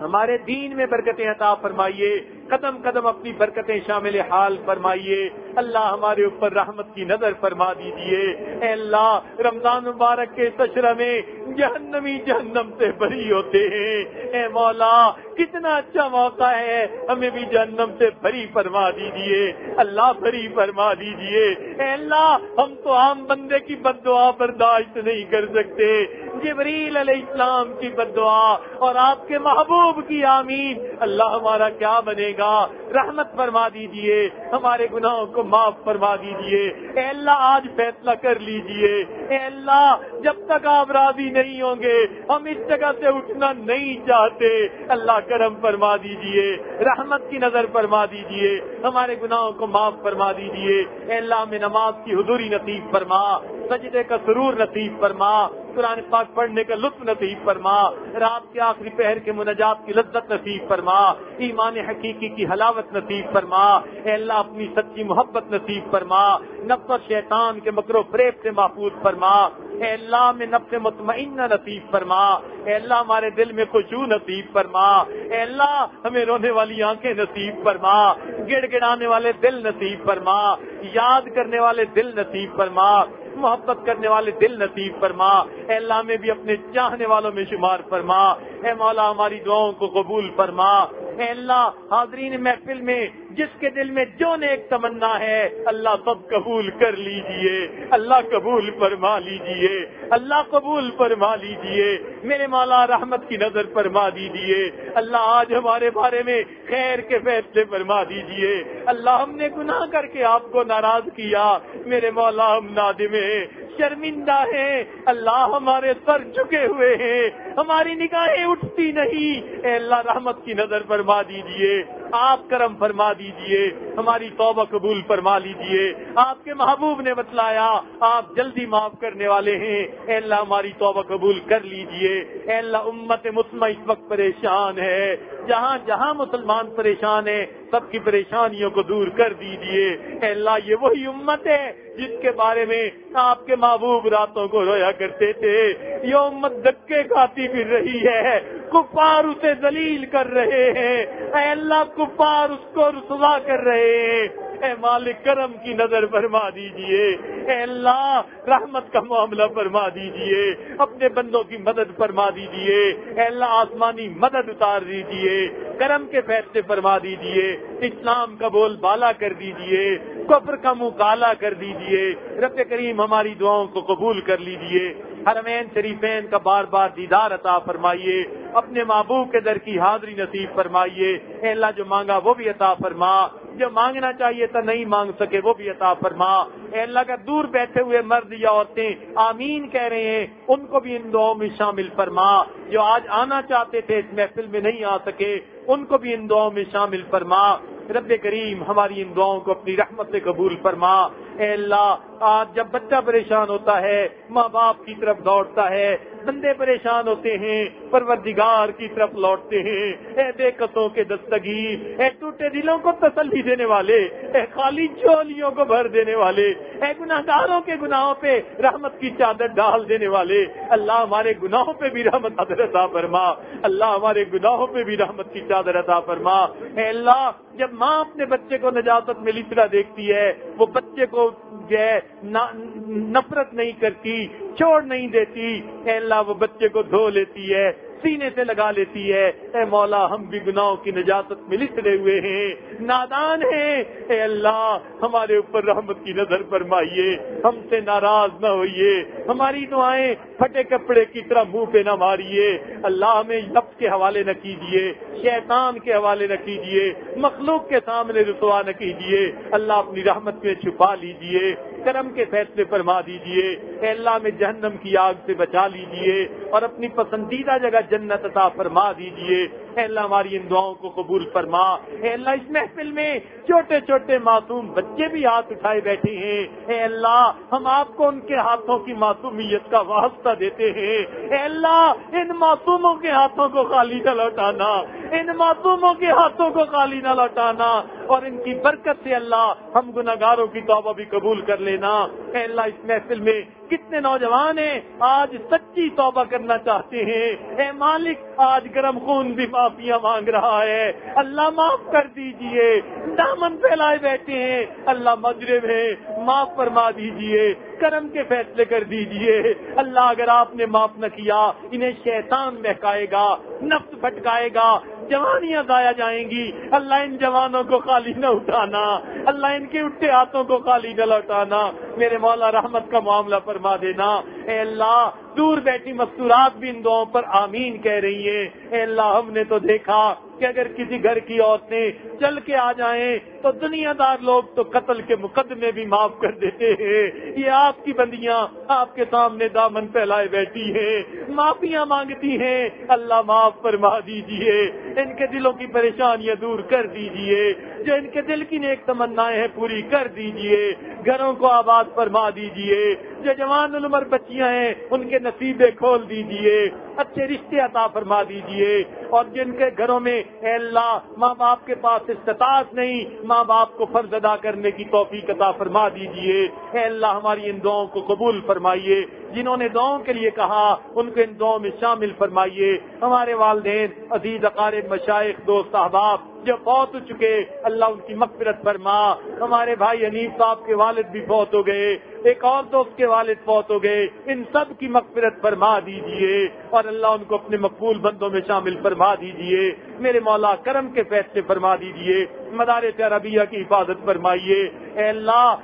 ہمارے دین میں برکتیں عطا فرمائیے۔ قدم قدم اپنی برکتیں شامل حال فرمائیے۔ اللہ ہمارے اوپر رحمت کی نظر فرما دیجیے۔ اے اللہ، رمضان مبارک کے سشر میں جہنمی جہنم سے بری ہوتے ہیں۔ اے مولا، کتنا اچھا موقع ہے ہمیں بھی جہنم سے بری فرما دیجیے۔ اللہ بری فرما دیجیے۔ اے اللہ، ہم تو عام بندے کی بد دعا برداشت نہیں کر سکتے۔ جبریل علیہ السلام کی بد دعا اور آپ کے محبوب کی آمین۔ اللہ ہمارا کیا بنے گا؟ رحمت فرما دیجیے ہمارے گناہوں کو معاف فرما دیجیے اے اللہ، آج فیصلہ کر لیجیے اے اللہ، جب تک آپ راضی نہیں ہوں گے، ہم اس جگہ سے اٹھنا نہیں چاہتے۔ اللہ کرم فرما دیجیے رحمت کی نظر فرما دیجیے ہمارے گناہوں کو معاف فرما دیجیے اے اللہ میں نماز کی حضوری نصیب فرما، سجدے کا سرور نصیب فرما۔ قرآن پاک پڑھنے کا لطف نصیب فرما۔ رات کے آخری پہر کے منجات کی لذت نصیب فرما۔ ایمان حقیقی کی حلاوت نصیب فرما۔ اے اللہ اپنی سچی محبت نصیب فرما۔ نفس شیطان کے مکرو فریب سے محفوظ فرما۔ اے اللہ میں نفس مطمئنہ نصیب فرما۔ اے اللہ ہمارے دل میں خوشبو نصیب فرما۔ اے اللہ ہمیں رونے والی آنکھیں نصیب فرما۔ گڑ گڑانے والے دل نصیب فرما۔ یاد کرنے والے دل نصیب فرما۔ محبت کرنے والے دل نصیب فرما۔ اے اللہ میں بھی اپنے چاہنے والوں میں شمار فرما۔ اے مولا ہماری دعاؤں کو قبول فرما۔ اے اللہ، حاضرین محفل میں، جس کے دل میں جو نیک تمنا ہے، اللہ سب قبول کر لیجیے، اللہ قبول فرما لیجیے، اللہ قبول فرما لیجیے، میرے مولا رحمت کی نظر فرما دیجیے اللہ آج ہمارے بارے میں خیر کے فیصلے فرما دیجیے اللہ ہم نے گناہ کر کے آپ کو ناراض کیا، میرے مولا ہم نادم ہیں شرمندہ ہیں۔ اللہ ہمارے سر چکے ہوئے ہیں۔ ہماری نگاہیں اٹھتی نہیں۔ اے اللہ، رحمت کی نظر فرما دیجیے آپ کرم فرما دیجیے۔ ہماری توبہ قبول فرما لیجیے۔ آپ کے محبوب نے بتلایا، آپ جلدی معاف کرنے والے ہیں۔ اے اللہ، ہماری توبہ قبول کر لیجیے۔ اے اللہ، امت مسلمہ اس وقت پریشان ہے۔ جہاں جہاں مسلمان پریشان ہے سب کی پریشانیوں کو دور کر دیجیے۔ اے اللہ، یہ وہی امت ہے جس کے بارے میں آپ کے محبوب راتوں کو رویا کرتے تھے، یہ امت دکے کھاتی پھر رہی ہے، کفار اسے ذلیل کر رہے ہیں۔ اے اللہ، کفار اس کو رسوا کر رہے ہیں۔ اے مالک کرم کی نظر فرما دیجیے۔ اے اللہ، رحمت کا معاملہ فرما دیجیے۔ اپنے بندوں کی مدد فرما دیجیے۔ اے اللہ، آسمانی مدد اتار دیجیے۔ کرم کے فیصلے فرما دیجیے۔ اسلام کا بول بالا کر دیجیے۔ کفر کا منہ کالا کر دیجیے۔ رب کریم ہماری دعاؤں کو قبول کر لیجیے۔ حرمین شریفین کا بار بار دیدار عطا فرمائیے۔ اپنے محبوب کے در کی حاضری نصیب فرمائیے۔ اے اللہ جو مانگا وہ بھی عطا فرما۔ جو مانگنا چاہیے تھا نہیں مانگ سکے وہ بھی عطا فرما۔ اے اللہ کا دور بیٹھے ہوئے مرد یا عورتیں آمین کہہ رہے ہیں، ان کو بھی ان دعاؤں میں شامل فرما۔ جو آج آنا چاہتے تھے اس محفل میں نہیں آ سکے، ان کو بھی ان دعاؤں میں شامل فرما۔ رب کریم ہماری ان دعاؤں کو اپنی رحمت سے قبول فرما اے اللہ، آج جب بچہ پریشان ہوتا ہے، ماں باپ کی طرف دوڑتا ہے، بندے پریشان ہوتے ہیں، پروردگار کی طرف لوٹتے ہیں، اے بے قصوں کے دستگیر اے ٹوٹے دلوں کو تسلی دینے والے، اے خالی چولیوں کو بھر دینے والے، اے گناہ گاروں کے گناہوں پہ رحمت کی چادر ڈال دینے والے۔ اللہ ہمارے گناہوں پہ بھی رحمت عطا فرما۔ اللہ ہمارے گناہوں پہ بھی رحمت کی چادر عطا فرما۔ اے اللہ، جب ماں اپنے بچے کو نجاست میں لطرا دیکھتی ہے، وہ بچے کو جو ہے نفرت نہیں کرتی چھوڑ نہیں دیتی، اے اللہ وہ بچے کو دھو لیتی ہے۔ سینے سے لگا لیتی ہے۔ اے مولا، ہم بھی گناہوں کی نجاست میں لکھے ہوئے ہیں۔ نادان ہیں۔ اے اللہ، ہمارے اوپر رحمت کی نظر فرمائیے۔ ہم سے ناراض نہ ہوئیے۔ ہماری دعائیں پھٹے کپڑے کی طرح منہ پہ نہ ماریے۔ اللہ ہمیں لفظ کے حوالے نہ کیجیے، شیطان کے حوالے نہ کیجیے، مخلوق کے سامنے رسوا نہ کیجیے۔ اللہ اپنی رحمت میں چھپا لیجیے۔ کرم کے فیصلے فرما دیجیے اے اللہ میں جہنم کی آگ سے بچا لیجیے اور اپنی پسندیدہ جگہ جنت عطا فرما دیجیے اے اللہ ہماری ان دعاؤں کو قبول فرما۔ اے اللہ اس محفل میں چھوٹے چھوٹے معصوم بچے بھی ہاتھ اٹھائے بیٹھے ہیں۔ اے اللہ ہم آپ کو ان کے ہاتھوں کی معصومیت کا واسطہ دیتے ہیں۔ اے اللہ ان معصوموں کے ہاتھوں کو خالی نہ لوٹانا۔ ان معصوموں کے ہاتھوں کو خالی نہ لوٹانا۔ اور ان کی برکت سے اللہ ہم گناگاروں کی توبہ بھی قبول کر لینا۔ اے اللہ اس محفل میں کتنے نوجوان ہیں، آج سچی توبہ کرنا چاہتے ہیں۔ اے مالک، آج گرم خون بھی معافیاں مانگ رہا ہے۔ اللہ معاف کر دیجیے۔ دامن پھیلائے بیٹھے ہیں۔ اللہ مجرم ہے معاف فرما دیجیے۔ کرم کے فیصلے کر دیجیے۔ اللہ اگر آپ نے معاف نہ کیا، انہیں شیطان بہکائے گا، نفس بھٹکائے گا۔ جوانیاں ضائع جائیں گی۔ اللہ ان جوانوں کو خالی نہ اٹھانا۔ اللہ ان کے اٹھے ہاتھوں کو خالی نہ لوٹانا۔ میرے مولا رحمت کا معاملہ فرما دینا۔ اے اللہ دور بیٹھی مستورات بھی ان دعاؤں پر آمین کہہ رہی ہیں۔ اے اللہ، ہم نے تو دیکھا کہ اگر کسی گھر کی عورتیں چل کے آ جائیں تو دنیا دار لوگ تو قتل کے مقدمے بھی معاف کر دیتے ہیں۔ یہ آپ کی بندیاں آپ کے سامنے دامن پھیلائے بیٹھی ہیں۔ معافیاں مانگتی ہیں۔ اللہ معاف فرما دیجیے۔ ان کے دلوں کی پریشانیاں دور کر دیجیے۔ جو ان کے دل کی نیک تمنا ہیں پوری کر دیجیے۔ گھروں کو آباد فرما دیجیے۔ جو جوان عمر بچیاں ہیں، ان کے نصیبے کھول دیجیے، اچھے رشتے عطا فرما دیجیے۔ اور جن کے گھروں میں اے اللہ، ماں باپ کے پاس استطاعت نہیں، ماں باپ کو فرض ادا کرنے کی توفیق عطا فرما دیجیے۔ اے اللہ، ہماری ان دعاؤں کو قبول فرمائیے۔ جنہوں نے دعاؤں کے لیے کہا، ان کو ان دعاؤں میں شامل فرمائیے۔ ہمارے والدین، عزیز اقارب، مشائق، دوست، احباب جو فوت ہو چکے، اللہ ان کی مغفرت فرما۔ ہمارے بھائی انیف صاحب کے والد بھی فوت ہو گئے، ایک اور دوست کے والد فوت ہو گئے، ان سب کی مغفرت فرما دیجیے۔ اور اللہ ان کو اپنے مقبول بندوں میں شامل فرما۔ دیجیے۔ میرے مولا کرم کے فیصلے فرما دیجیے۔ مدارس عربیہ کی حفاظت فرمائیے۔ اے اللہ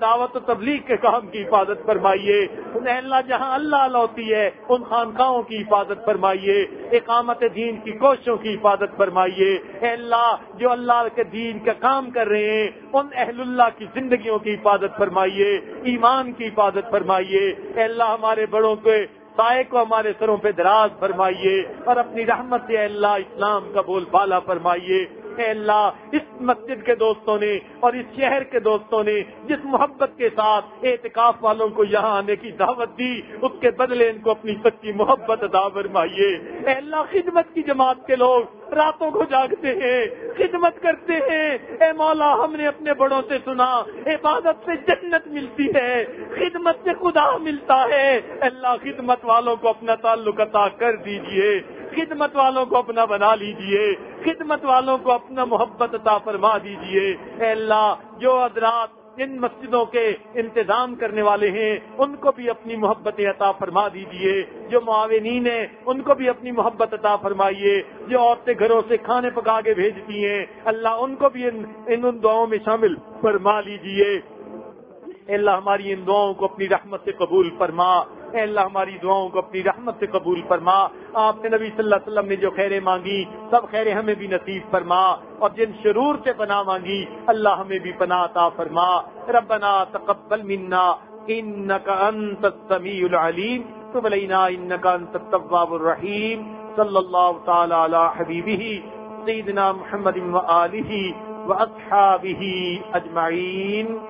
دعوت و تبلیغ کے کام کی حفاظت فرمائیے۔ اے اللہ، جہاں اللہ اللہ ہوتی ہے، ان خانقاہوں کی حفاظت فرمائیے۔ اقامت دین کی کوششوں کی حفاظت فرمائیے۔ اے اللہ، جو اللہ کے دین کا کام کر رہے ہیں، ان اہل اللہ کی زندگیوں کی حفاظت فرمائیے۔ ایمان کی حفاظت فرمائیے۔ اے اللہ، ہمارے بڑوں کے سائے کو ہمارے سروں پہ دراز فرمائیے اور اپنی رحمت سے اللہ اسلام کا بول بالا فرمائیے۔ اے اللہ، اس مسجد کے دوستوں نے اور اس شہر کے دوستوں نے جس محبت کے ساتھ اعتکاف والوں کو یہاں آنے کی دعوت دی، اس کے بدلے ان کو اپنی سچی محبت ادا فرمائیے۔ اے اللہ، خدمت کی جماعت کے لوگ راتوں کو جاگتے ہیں، خدمت کرتے ہیں۔ اے مولا، ہم نے اپنے بڑوں سے سنا، عبادت سے جنت ملتی ہے، خدمت سے خدا ملتا ہے۔ اللہ، خدمت والوں کو اپنا تعلق عطا کر دیجیے۔ خدمت والوں کو اپنا بنا لیجیے، خدمت والوں کو اپنا محبت عطا فرما دیجیے۔ اے اللہ، جو حضرات ان مسجدوں کے انتظام کرنے والے ہیں، ان کو بھی اپنی محبت عطا فرما دیجیے جو معاونین ہیں، ان کو بھی اپنی محبت عطا فرمائیے۔ جو عورتیں گھروں سے کھانے پکا کے بھیجتی ہیں، اللہ ان کو بھی ان ان دعاؤں میں شامل فرما لیجیے اللہ، ہماری ان دعاؤں کو اپنی رحمت سے قبول فرما۔ اے اللہ ہماری دعاؤں کو اپنی رحمت سے قبول فرما۔ آپ نے نبی صلی اللہ علیہ وسلم نے جو خیریں مانگی، سب خیریں ہمیں بھی نصیب فرما۔ اور جن شرور سے پناہ مانگی، اللہ ہمیں بھی پناہ عطا فرما۔ ربنا تقبل منا انك انت السميع العليم تب علينا انك انت التواب الرحيم صلى الله تعالى على حبيبه سيدنا محمد وآله وأصحابه أجمعين